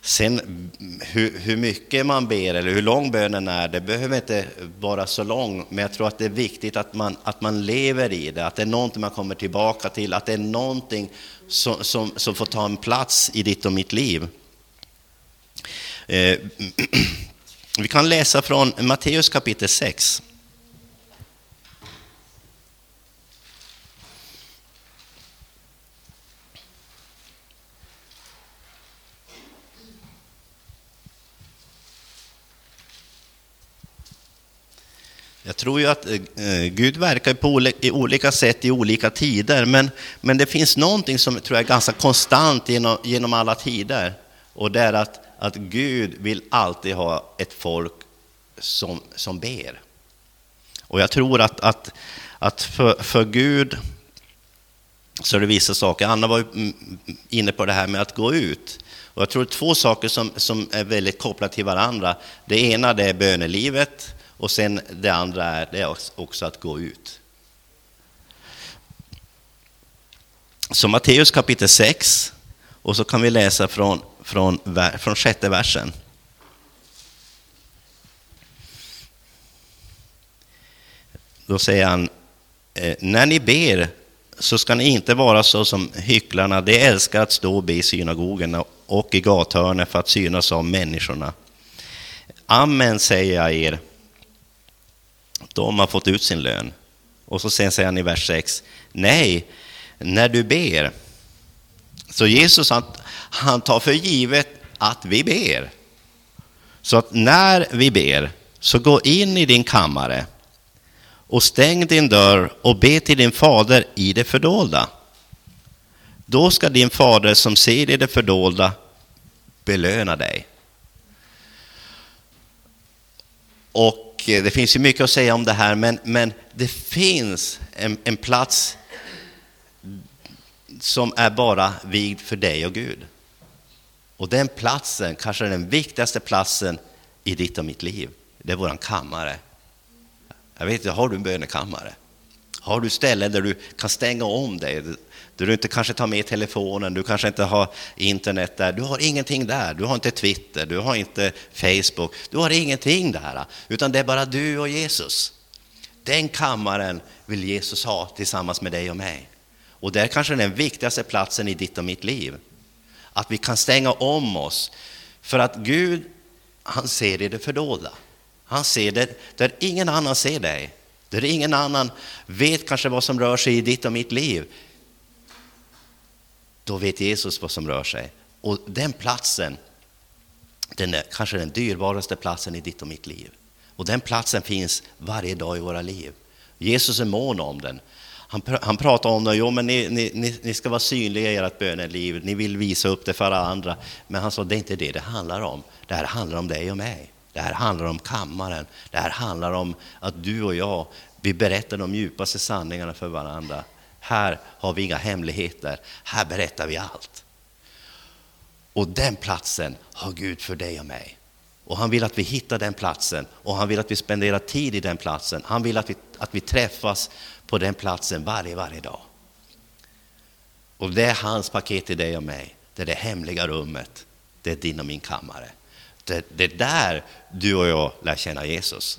sen hur, hur mycket man ber eller hur lång bönen är, det behöver inte vara så lång, men jag tror att det är viktigt att man, att man lever i det, att det är någonting man kommer tillbaka till, att det är någonting som, som, som får ta en plats i ditt och mitt liv. Eh, <clears throat> vi kan läsa från Matteus kapitel 6. Jag tror ju att eh, eh, Gud verkar på olika, i olika sätt i olika tider, men, men det finns någonting som tror jag är ganska konstant genom, genom alla tider. Och det är att, att Gud vill alltid ha ett folk som, som ber. Och jag tror att, att, att för, för Gud så är det vissa saker. Anna var mm, mm, inne på det här med att gå ut. Och jag tror två saker som, som är väldigt kopplade till varandra. Det ena det är bönelivet och sen det andra är, det är också att gå ut. Så Matteus kapitel 6, och så kan vi läsa från, från, från sjätte versen. Då säger han, eh, när ni ber så ska ni inte vara så som hycklarna, de älskar att stå och be i synagogorna och i gathörnen för att synas av människorna. Amen säger jag er, de har fått ut sin lön. Och så sen säger han i vers 6, nej, när du ber. Så Jesus han, han tar för givet att vi ber. Så att när vi ber, så gå in i din kammare och stäng din dörr och be till din fader i det fördolda. Då ska din fader som ser i det fördolda belöna dig. Och det finns ju mycket att säga om det här, men, men det finns en, en plats som är bara vigd för dig och Gud. Och den platsen, kanske den viktigaste platsen i ditt och mitt liv, det är vår kammare. Jag vet inte, har du en bönekammare? Har du ställen där du kan stänga om dig, du inte kanske tar med telefonen, du kanske inte har internet där, du har ingenting där, du har inte Twitter, du har inte Facebook, du har ingenting där, utan det är bara du och Jesus. Den kammaren vill Jesus ha tillsammans med dig och mig. Och det är kanske den viktigaste platsen i ditt och mitt liv. Att vi kan stänga om oss, för att Gud, han ser i det fördolda. Han ser det där ingen annan ser dig, där ingen annan vet kanske vad som rör sig i ditt och mitt liv. Då vet Jesus vad som rör sig. Och den platsen, den är kanske den dyrbaraste platsen i ditt och mitt liv. Och den platsen finns varje dag i våra liv. Jesus är mån om den. Han, pr han pratar om det, jo, men ni, ni, ni ska vara synliga i ert böneliv, ni vill visa upp det för andra. Men han sa, det är inte det det handlar om. Det här handlar om dig och mig. Det här handlar om kammaren. Det här handlar om att du och jag, vi berättar de djupaste sanningarna för varandra. Här har vi inga hemligheter. Här berättar vi allt. Och den platsen har Gud för dig och mig. Och han vill att vi hittar den platsen och han vill att vi spenderar tid i den platsen. Han vill att vi, att vi träffas på den platsen varje, varje dag. Och det är hans paket till dig och mig. Det är det hemliga rummet. Det är din och min kammare. Det, det är där du och jag lär känna Jesus.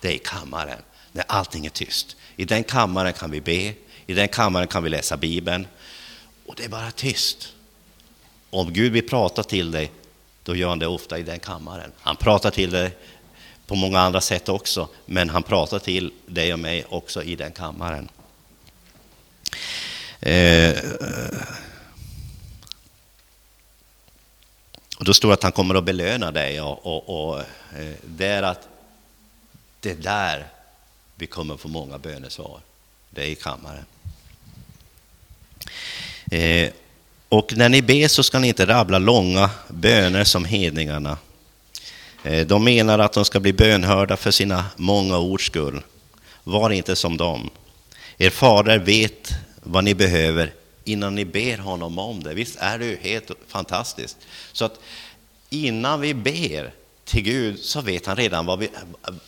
Det är i kammaren, när allting är tyst. I den kammaren kan vi be, i den kammaren kan vi läsa Bibeln. Och det är bara tyst. Om Gud vill prata till dig, då gör han det ofta i den kammaren. Han pratar till dig på många andra sätt också, men han pratar till dig och mig också i den kammaren. Eh, och då står det att han kommer att belöna dig och, och, och eh, det är att det är där vi kommer få många bönesvar. Det är i kammaren. Eh, och när ni ber så ska ni inte rabbla långa böner som hedningarna. Eh, de menar att de ska bli bönhörda för sina många ords skull. Var inte som dem. Er fader vet vad ni behöver innan ni ber honom om det. Visst är det ju helt fantastiskt? Så att innan vi ber till Gud så vet han redan vad vi,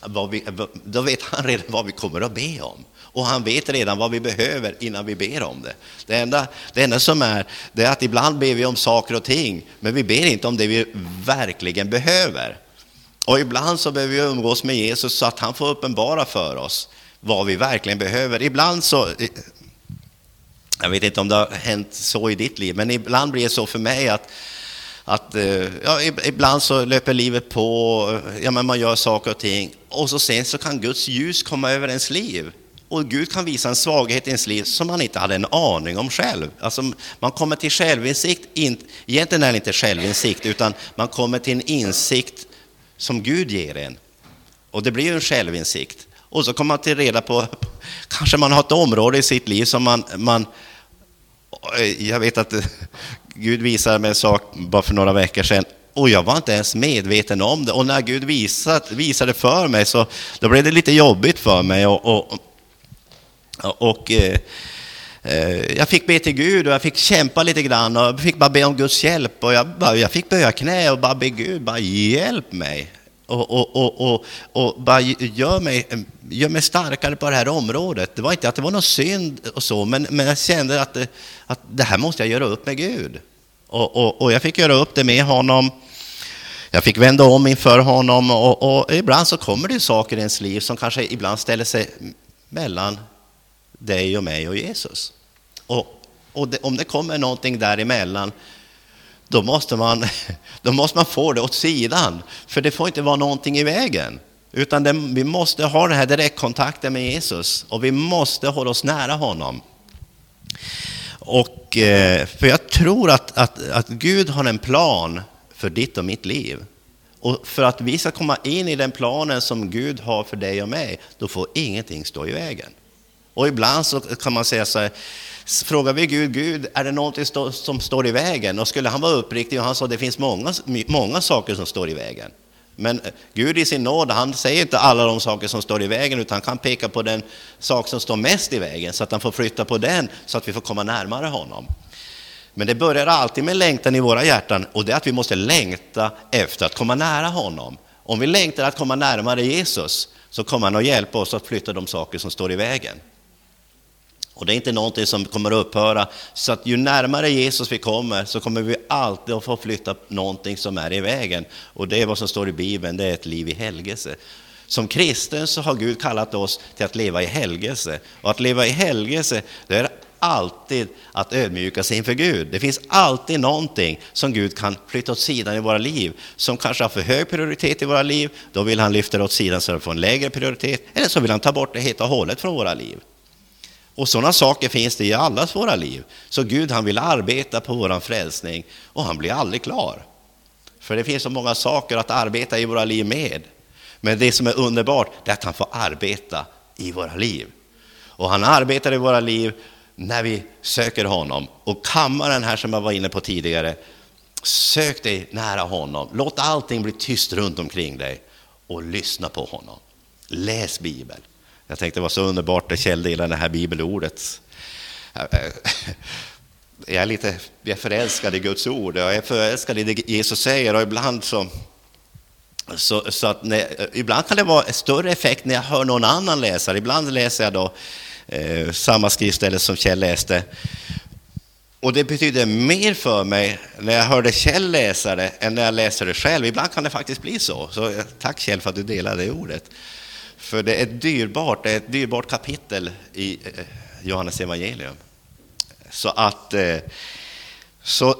vad vi, då vet han redan vad vi kommer att be om. Och han vet redan vad vi behöver innan vi ber om det. Det enda, det enda som är, det är att ibland ber vi om saker och ting, men vi ber inte om det vi verkligen behöver. Och ibland så behöver vi umgås med Jesus så att han får uppenbara för oss vad vi verkligen behöver. Ibland så, jag vet inte om det har hänt så i ditt liv, men ibland blir det så för mig att att eh, ja, ibland så löper livet på, ja, men man gör saker och ting och så sen så kan Guds ljus komma över ens liv. Och Gud kan visa en svaghet i ens liv som man inte hade en aning om själv. Alltså man kommer till självinsikt, egentligen är det inte självinsikt, utan man kommer till en insikt som Gud ger en. Och det blir ju en självinsikt. Och så kommer man till reda på, <laughs> kanske man har ett område i sitt liv som man, man eh, jag vet att <laughs> Gud visade mig en sak bara för några veckor sedan och jag var inte ens medveten om det. Och när Gud visat, visade för mig så då blev det lite jobbigt för mig. Och, och, och eh, eh, jag fick be till Gud och jag fick kämpa lite grann och jag fick bara be om Guds hjälp. Och jag, bara, jag fick böja knä och bara be Gud, bara hjälp mig. Och, och, och, och, och bara gör mig, gör mig starkare på det här området. Det var inte att det var någon synd och så, men, men jag kände att det, att det här måste jag göra upp med Gud. Och, och, och jag fick göra upp det med honom. Jag fick vända om inför honom och, och ibland så kommer det saker i ens liv som kanske ibland ställer sig mellan dig och mig och Jesus. Och, och det, om det kommer någonting däremellan då måste, man, <laughs> då måste man få det åt sidan. För det får inte vara någonting i vägen. Utan det, vi måste ha den här direktkontakten med Jesus och vi måste hålla oss nära honom. Och, eh, för jag tror att, att, att Gud har en plan för ditt och mitt liv. Och för att vi ska komma in i den planen som Gud har för dig och mig, då får ingenting stå i vägen. Och ibland så kan man säga så här, frågar vi Gud, Gud, är det någonting som står i vägen? Och skulle han vara uppriktig och han sa, det finns många, många saker som står i vägen. Men eh, Gud i sin nåd, han säger inte alla de saker som står i vägen, utan han kan peka på den sak som står mest i vägen, så att han får flytta på den, så att vi får komma närmare honom. Men det börjar alltid med längtan i våra hjärtan, och det är att vi måste längta efter att komma nära honom. Om vi längtar att komma närmare Jesus, så kommer han att hjälpa oss att flytta de saker som står i vägen. Och det är inte någonting som kommer att upphöra. Så att ju närmare Jesus vi kommer så kommer vi alltid att få flytta någonting som är i vägen. Och det är vad som står i Bibeln, det är ett liv i helgelse. Som kristen så har Gud kallat oss till att leva i helgelse. Och att leva i helgelse, det är alltid att ödmjuka sig inför Gud. Det finns alltid någonting som Gud kan flytta åt sidan i våra liv, som kanske har för hög prioritet i våra liv. Då vill han lyfta det åt sidan så att det får en lägre prioritet, eller så vill han ta bort det helt och hållet från våra liv. Och sådana saker finns det i allas våra liv. Så Gud han vill arbeta på vår frälsning och han blir aldrig klar. För det finns så många saker att arbeta i våra liv med. Men det som är underbart är att han får arbeta i våra liv. Och han arbetar i våra liv när vi söker honom. Och kammaren här som jag var inne på tidigare, sök dig nära honom. Låt allting bli tyst runt omkring dig och lyssna på honom. Läs Bibeln. Jag tänkte det var så underbart när Kjell delade det här bibelordet. Jag är lite jag är förälskad i Guds ord, jag är förälskad i det Jesus säger och ibland så så, så att när, ibland kan det vara större effekt när jag hör någon annan läsa. Ibland läser jag då eh, samma skriftställe som Kjell läste. Och det betyder mer för mig när jag hörde Kjell läsa det än när jag läser det själv. Ibland kan det faktiskt bli så. Så eh, tack Kjell för att du delade det ordet. För det är dyrbart, det är ett dyrbart kapitel i eh, Johannes evangelium. Så att eh, så, eh,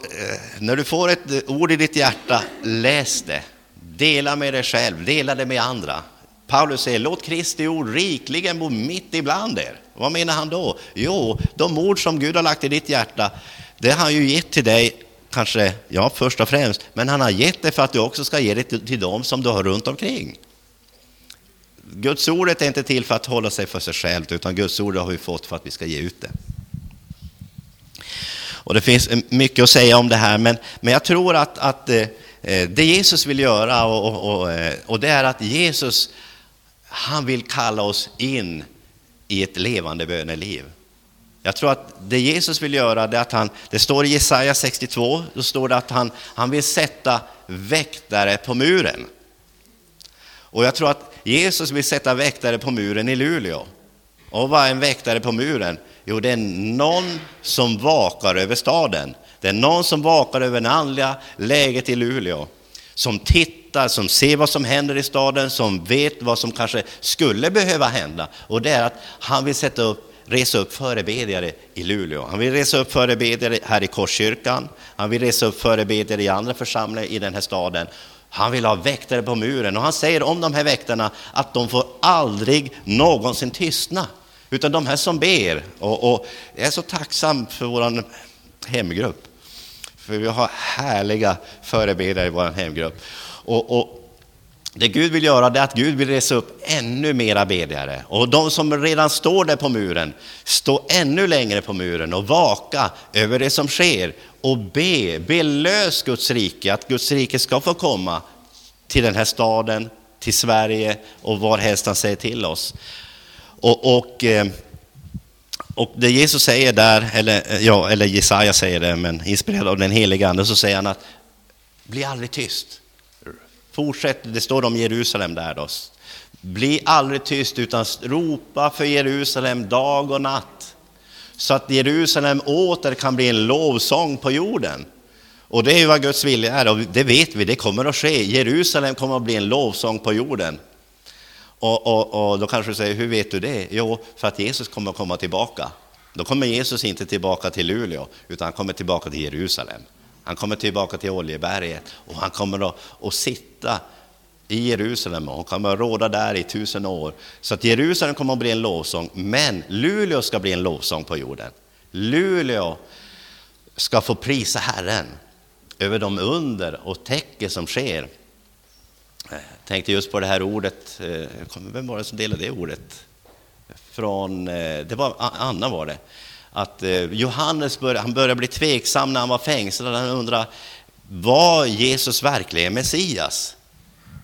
när du får ett ord i ditt hjärta, läs det. Dela med dig själv, dela det med andra. Paulus säger, låt Kristi ord rikligen bo mitt ibland er. Vad menar han då? Jo, de ord som Gud har lagt i ditt hjärta, det har han ju gett till dig, kanske, ja först och främst, men han har gett det för att du också ska ge det till, till dem som du har runt omkring. Guds ordet är inte till för att hålla sig för sig självt, utan Guds ord har vi fått för att vi ska ge ut det. Och det finns mycket att säga om det här, men, men jag tror att, att eh, det Jesus vill göra, och, och, och, eh, och det är att Jesus, han vill kalla oss in i ett levande böneliv. Jag tror att det Jesus vill göra, det att han, det står i Jesaja 62, då står det att han, han vill sätta väktare på muren. Och jag tror att Jesus vill sätta väktare på muren i Luleå. Och vad är en väktare på muren? Jo, det är någon som vakar över staden. Det är någon som vakar över det andliga läget i Luleå. Som tittar, som ser vad som händer i staden, som vet vad som kanske skulle behöva hända. Och det är att han vill sätta upp resa upp förebedjare i Luleå. Han vill resa upp förebedjare här i Korskyrkan. Han vill resa upp förebedjare i andra församlingar i den här staden. Han vill ha väktare på muren och han säger om de här väktarna att de får aldrig någonsin tystna. Utan de här som ber, och, och jag är så tacksam för vår hemgrupp. För vi har härliga förebedjare i vår hemgrupp. Och, och det Gud vill göra är att Gud vill resa upp ännu mera bedjare. Och de som redan står där på muren, stå ännu längre på muren och vaka över det som sker och be, belös Guds rike, att Guds rike ska få komma till den här staden, till Sverige och varhelst han säger till oss. Och, och, eh, och det Jesus säger där, eller, eh, ja, eller Jesaja säger det, men inspirerad av den heliga Ande, så säger han att bli aldrig tyst. Fortsätt, det står om Jerusalem där då. Bli aldrig tyst utan ropa för Jerusalem dag och natt. Så att Jerusalem åter kan bli en lovsång på jorden. Och det är ju vad Guds vilja är och det vet vi, det kommer att ske. Jerusalem kommer att bli en lovsång på jorden. Och, och, och då kanske du säger, hur vet du det? Jo, för att Jesus kommer att komma tillbaka. Då kommer Jesus inte tillbaka till Luleå, utan han kommer tillbaka till Jerusalem. Han kommer tillbaka till Oljeberget och han kommer att, att sitta i Jerusalem och han kommer att råda där i tusen år. Så att Jerusalem kommer att bli en lovsång, men Luleå ska bli en lovsång på jorden. Luleå ska få prisa Herren över de under och tecken som sker. Eh, jag tänkte just på det här ordet, eh, vem var det som delade det ordet? Från, eh, det var Anna var det att eh, Johannes började, han började bli tveksam när han var fängslad. Han undrade, var Jesus verkligen Messias?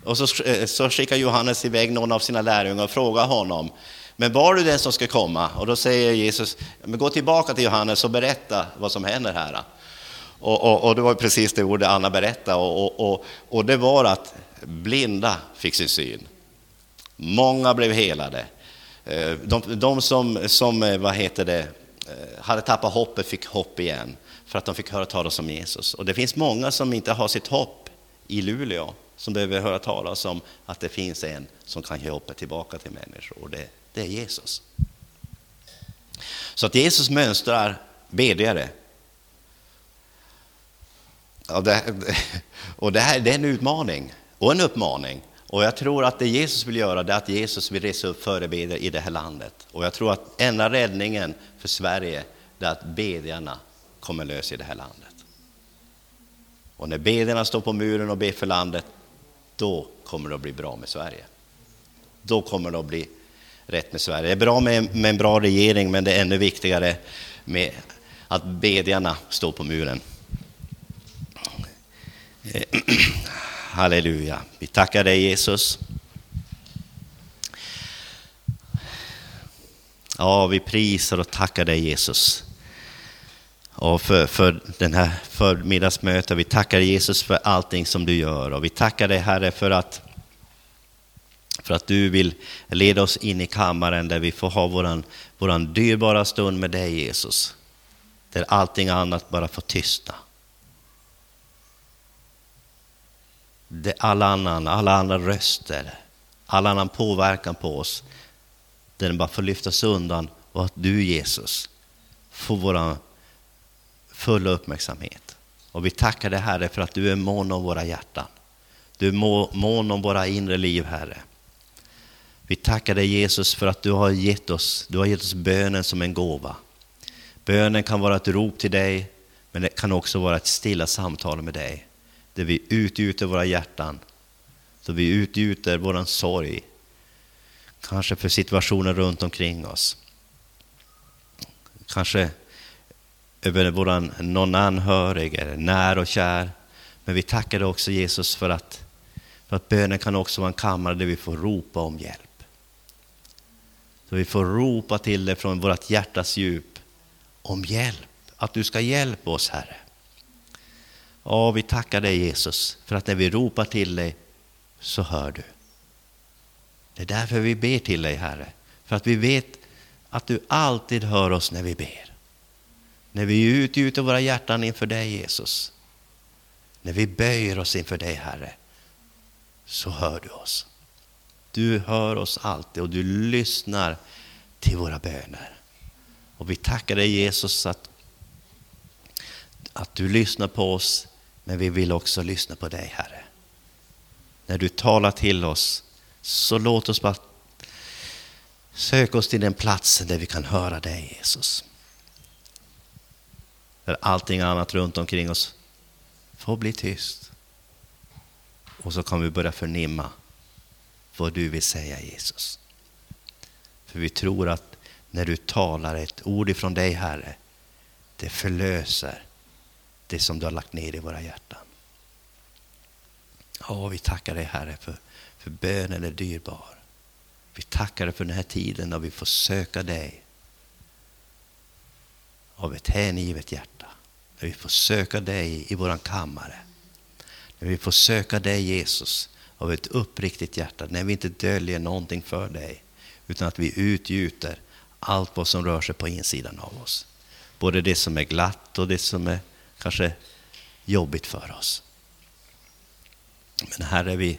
Och så, eh, så skickar Johannes iväg någon av sina lärjungar och frågar honom, men var du den som ska komma? Och då säger Jesus, men gå tillbaka till Johannes och berätta vad som händer här. Och, och, och det var precis det ordet Anna berättade, och, och, och det var att blinda fick sin syn. Många blev helade. Eh, de, de som, som, vad heter det, Eh, hade tappat hoppet fick hopp igen för att de fick höra talas om Jesus. Och det finns många som inte har sitt hopp i Luleå som behöver höra talas om att det finns en som kan ge hoppet tillbaka till människor och det, det är Jesus. Så att Jesus mönstrar bedjare. Och det, <laughs> och det här det är en utmaning och en uppmaning. Och jag tror att det Jesus vill göra det är att Jesus vill resa upp förebedjare i det här landet. Och jag tror att enda räddningen för Sverige är att bedjarna kommer lös i det här landet. Och när bedjarna står på muren och ber för landet, då kommer det att bli bra med Sverige. Då kommer det att bli rätt med Sverige. Det är bra med, med en bra regering, men det är ännu viktigare med att bedjarna står på muren. Eh, <clears throat> Halleluja. Vi tackar dig Jesus. Ja, vi prisar och tackar dig Jesus. Och för, för den här förmiddagsmötet. Vi tackar Jesus för allting som du gör. Och vi tackar dig Herre för att, för att du vill leda oss in i kammaren där vi får ha våran, våran dyrbara stund med dig Jesus. Där allting annat bara får tystna. Det, alla, annan, alla andra röster, all annan påverkan på oss, den bara får lyftas undan och att du Jesus får vår fulla uppmärksamhet. Och vi tackar dig Herre för att du är mån om våra hjärtan. Du är mån om våra inre liv Herre. Vi tackar dig Jesus för att du har gett oss, du har gett oss bönen som en gåva. Bönen kan vara ett rop till dig, men det kan också vara ett stilla samtal med dig där vi utgjuter våra hjärtan, då vi utgjuter vår sorg, kanske för situationer runt omkring oss. Kanske över våran, någon anhörig, eller när och kär. Men vi tackar dig också Jesus för att, för att bönen kan också vara en kammare där vi får ropa om hjälp. Så vi får ropa till dig från vårt hjärtas djup om hjälp, att du ska hjälpa oss Herre. Ja, vi tackar dig Jesus för att när vi ropar till dig så hör du. Det är därför vi ber till dig, Herre. För att vi vet att du alltid hör oss när vi ber. När vi utgjuter våra hjärtan inför dig, Jesus. När vi böjer oss inför dig, Herre, så hör du oss. Du hör oss alltid och du lyssnar till våra böner. Och vi tackar dig Jesus att, att du lyssnar på oss, men vi vill också lyssna på dig Herre. När du talar till oss, så låt oss bara söka oss till den platsen där vi kan höra dig Jesus. Där allting annat runt omkring oss får bli tyst. Och så kan vi börja förnimma vad du vill säga Jesus. För vi tror att när du talar ett ord ifrån dig Herre, det förlöser det som du har lagt ner i våra hjärtan. Ja, vi tackar dig Herre för, för bönen är dyrbar. Vi tackar dig för den här tiden när vi får söka dig av ett hängivet hjärta. När vi får söka dig i våran kammare. När vi får söka dig Jesus av ett uppriktigt hjärta. När vi inte döljer någonting för dig. Utan att vi utgjuter allt vad som rör sig på insidan av oss. Både det som är glatt och det som är kanske jobbigt för oss. Men Herre, vi,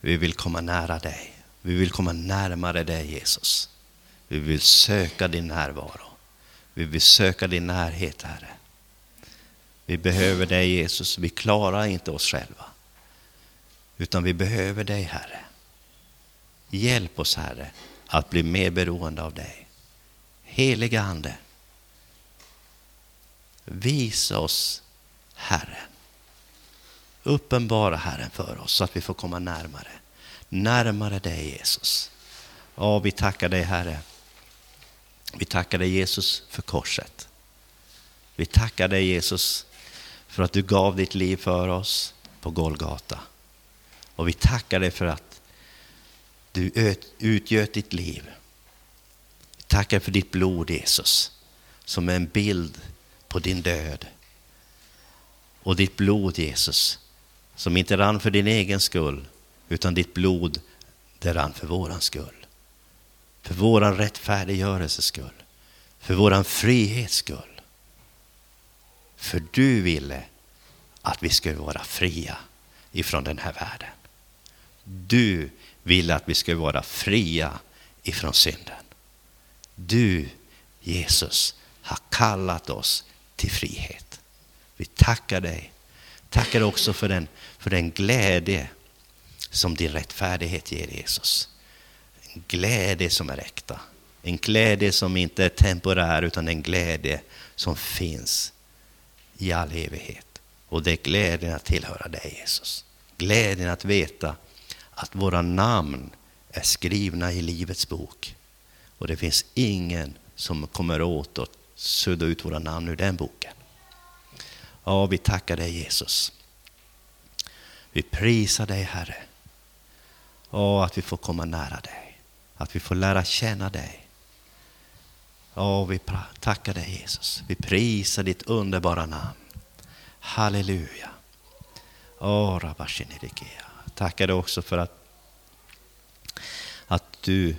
vi vill komma nära dig. Vi vill komma närmare dig Jesus. Vi vill söka din närvaro. Vi vill söka din närhet, Herre. Vi behöver dig Jesus, vi klarar inte oss själva. Utan vi behöver dig, Herre. Hjälp oss, Herre, att bli mer beroende av dig. Heliga Ande, visa oss Herren. Uppenbara Herren för oss så att vi får komma närmare. Närmare dig Jesus. Ja, vi tackar dig Herre. Vi tackar dig Jesus för korset. Vi tackar dig Jesus för att du gav ditt liv för oss på Golgata. Och vi tackar dig för att du utgöt ditt liv. Vi tackar för ditt blod Jesus, som är en bild på din död. Och ditt blod Jesus, som inte rann för din egen skull, utan ditt blod det rann för våran skull. För våran rättfärdiggörelses skull. För våran frihets skull. För du ville att vi skulle vara fria ifrån den här världen. Du ville att vi skulle vara fria ifrån synden. Du, Jesus, har kallat oss till frihet. Vi tackar dig. Tackar också för den, för den glädje som din rättfärdighet ger Jesus. En glädje som är äkta. En glädje som inte är temporär utan en glädje som finns i all evighet. Och det är glädjen att tillhöra dig Jesus. Glädjen att veta att våra namn är skrivna i Livets bok. Och det finns ingen som kommer åt att sudda ut våra namn ur den boken. Ja, vi tackar dig Jesus. Vi prisar dig Herre. Ja, att vi får komma nära dig. Att vi får lära känna dig. Ja, vi tackar dig Jesus. Vi prisar ditt underbara namn. Halleluja. Oh, Tackar dig också för att, att du,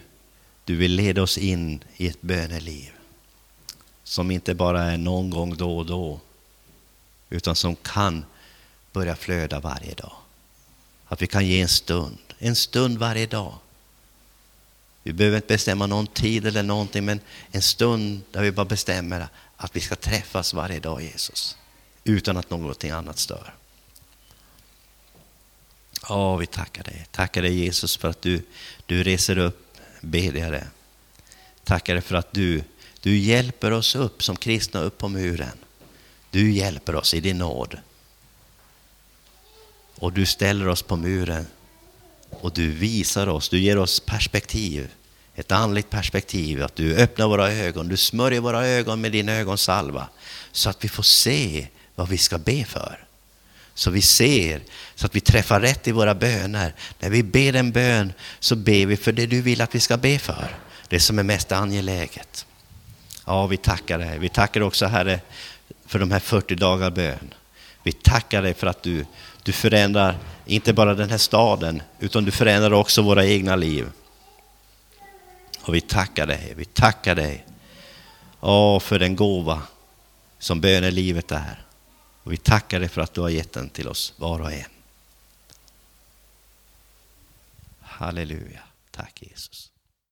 du vill leda oss in i ett böneliv som inte bara är någon gång då och då, utan som kan börja flöda varje dag. Att vi kan ge en stund, en stund varje dag. Vi behöver inte bestämma någon tid eller någonting, men en stund där vi bara bestämmer att vi ska träffas varje dag, Jesus, utan att någonting annat stör. Ja, vi tackar dig. Tackar dig Jesus för att du, du reser upp bedjare. Tackar dig för att du, du hjälper oss upp som kristna upp på muren. Du hjälper oss i din nåd. Och du ställer oss på muren och du visar oss, du ger oss perspektiv, ett andligt perspektiv, att du öppnar våra ögon, du smörjer våra ögon med din ögonsalva så att vi får se vad vi ska be för. Så vi ser, så att vi träffar rätt i våra böner. När vi ber en bön så ber vi för det du vill att vi ska be för. Det som är mest angeläget. Ja, vi tackar dig. Vi tackar också Herre för de här 40 dagar bön. Vi tackar dig för att du, du förändrar inte bara den här staden, utan du förändrar också våra egna liv. Och vi tackar dig, vi tackar dig. Åh, för den gåva som bönelivet är. Och vi tackar dig för att du har gett den till oss var och en. Halleluja. Tack Jesus.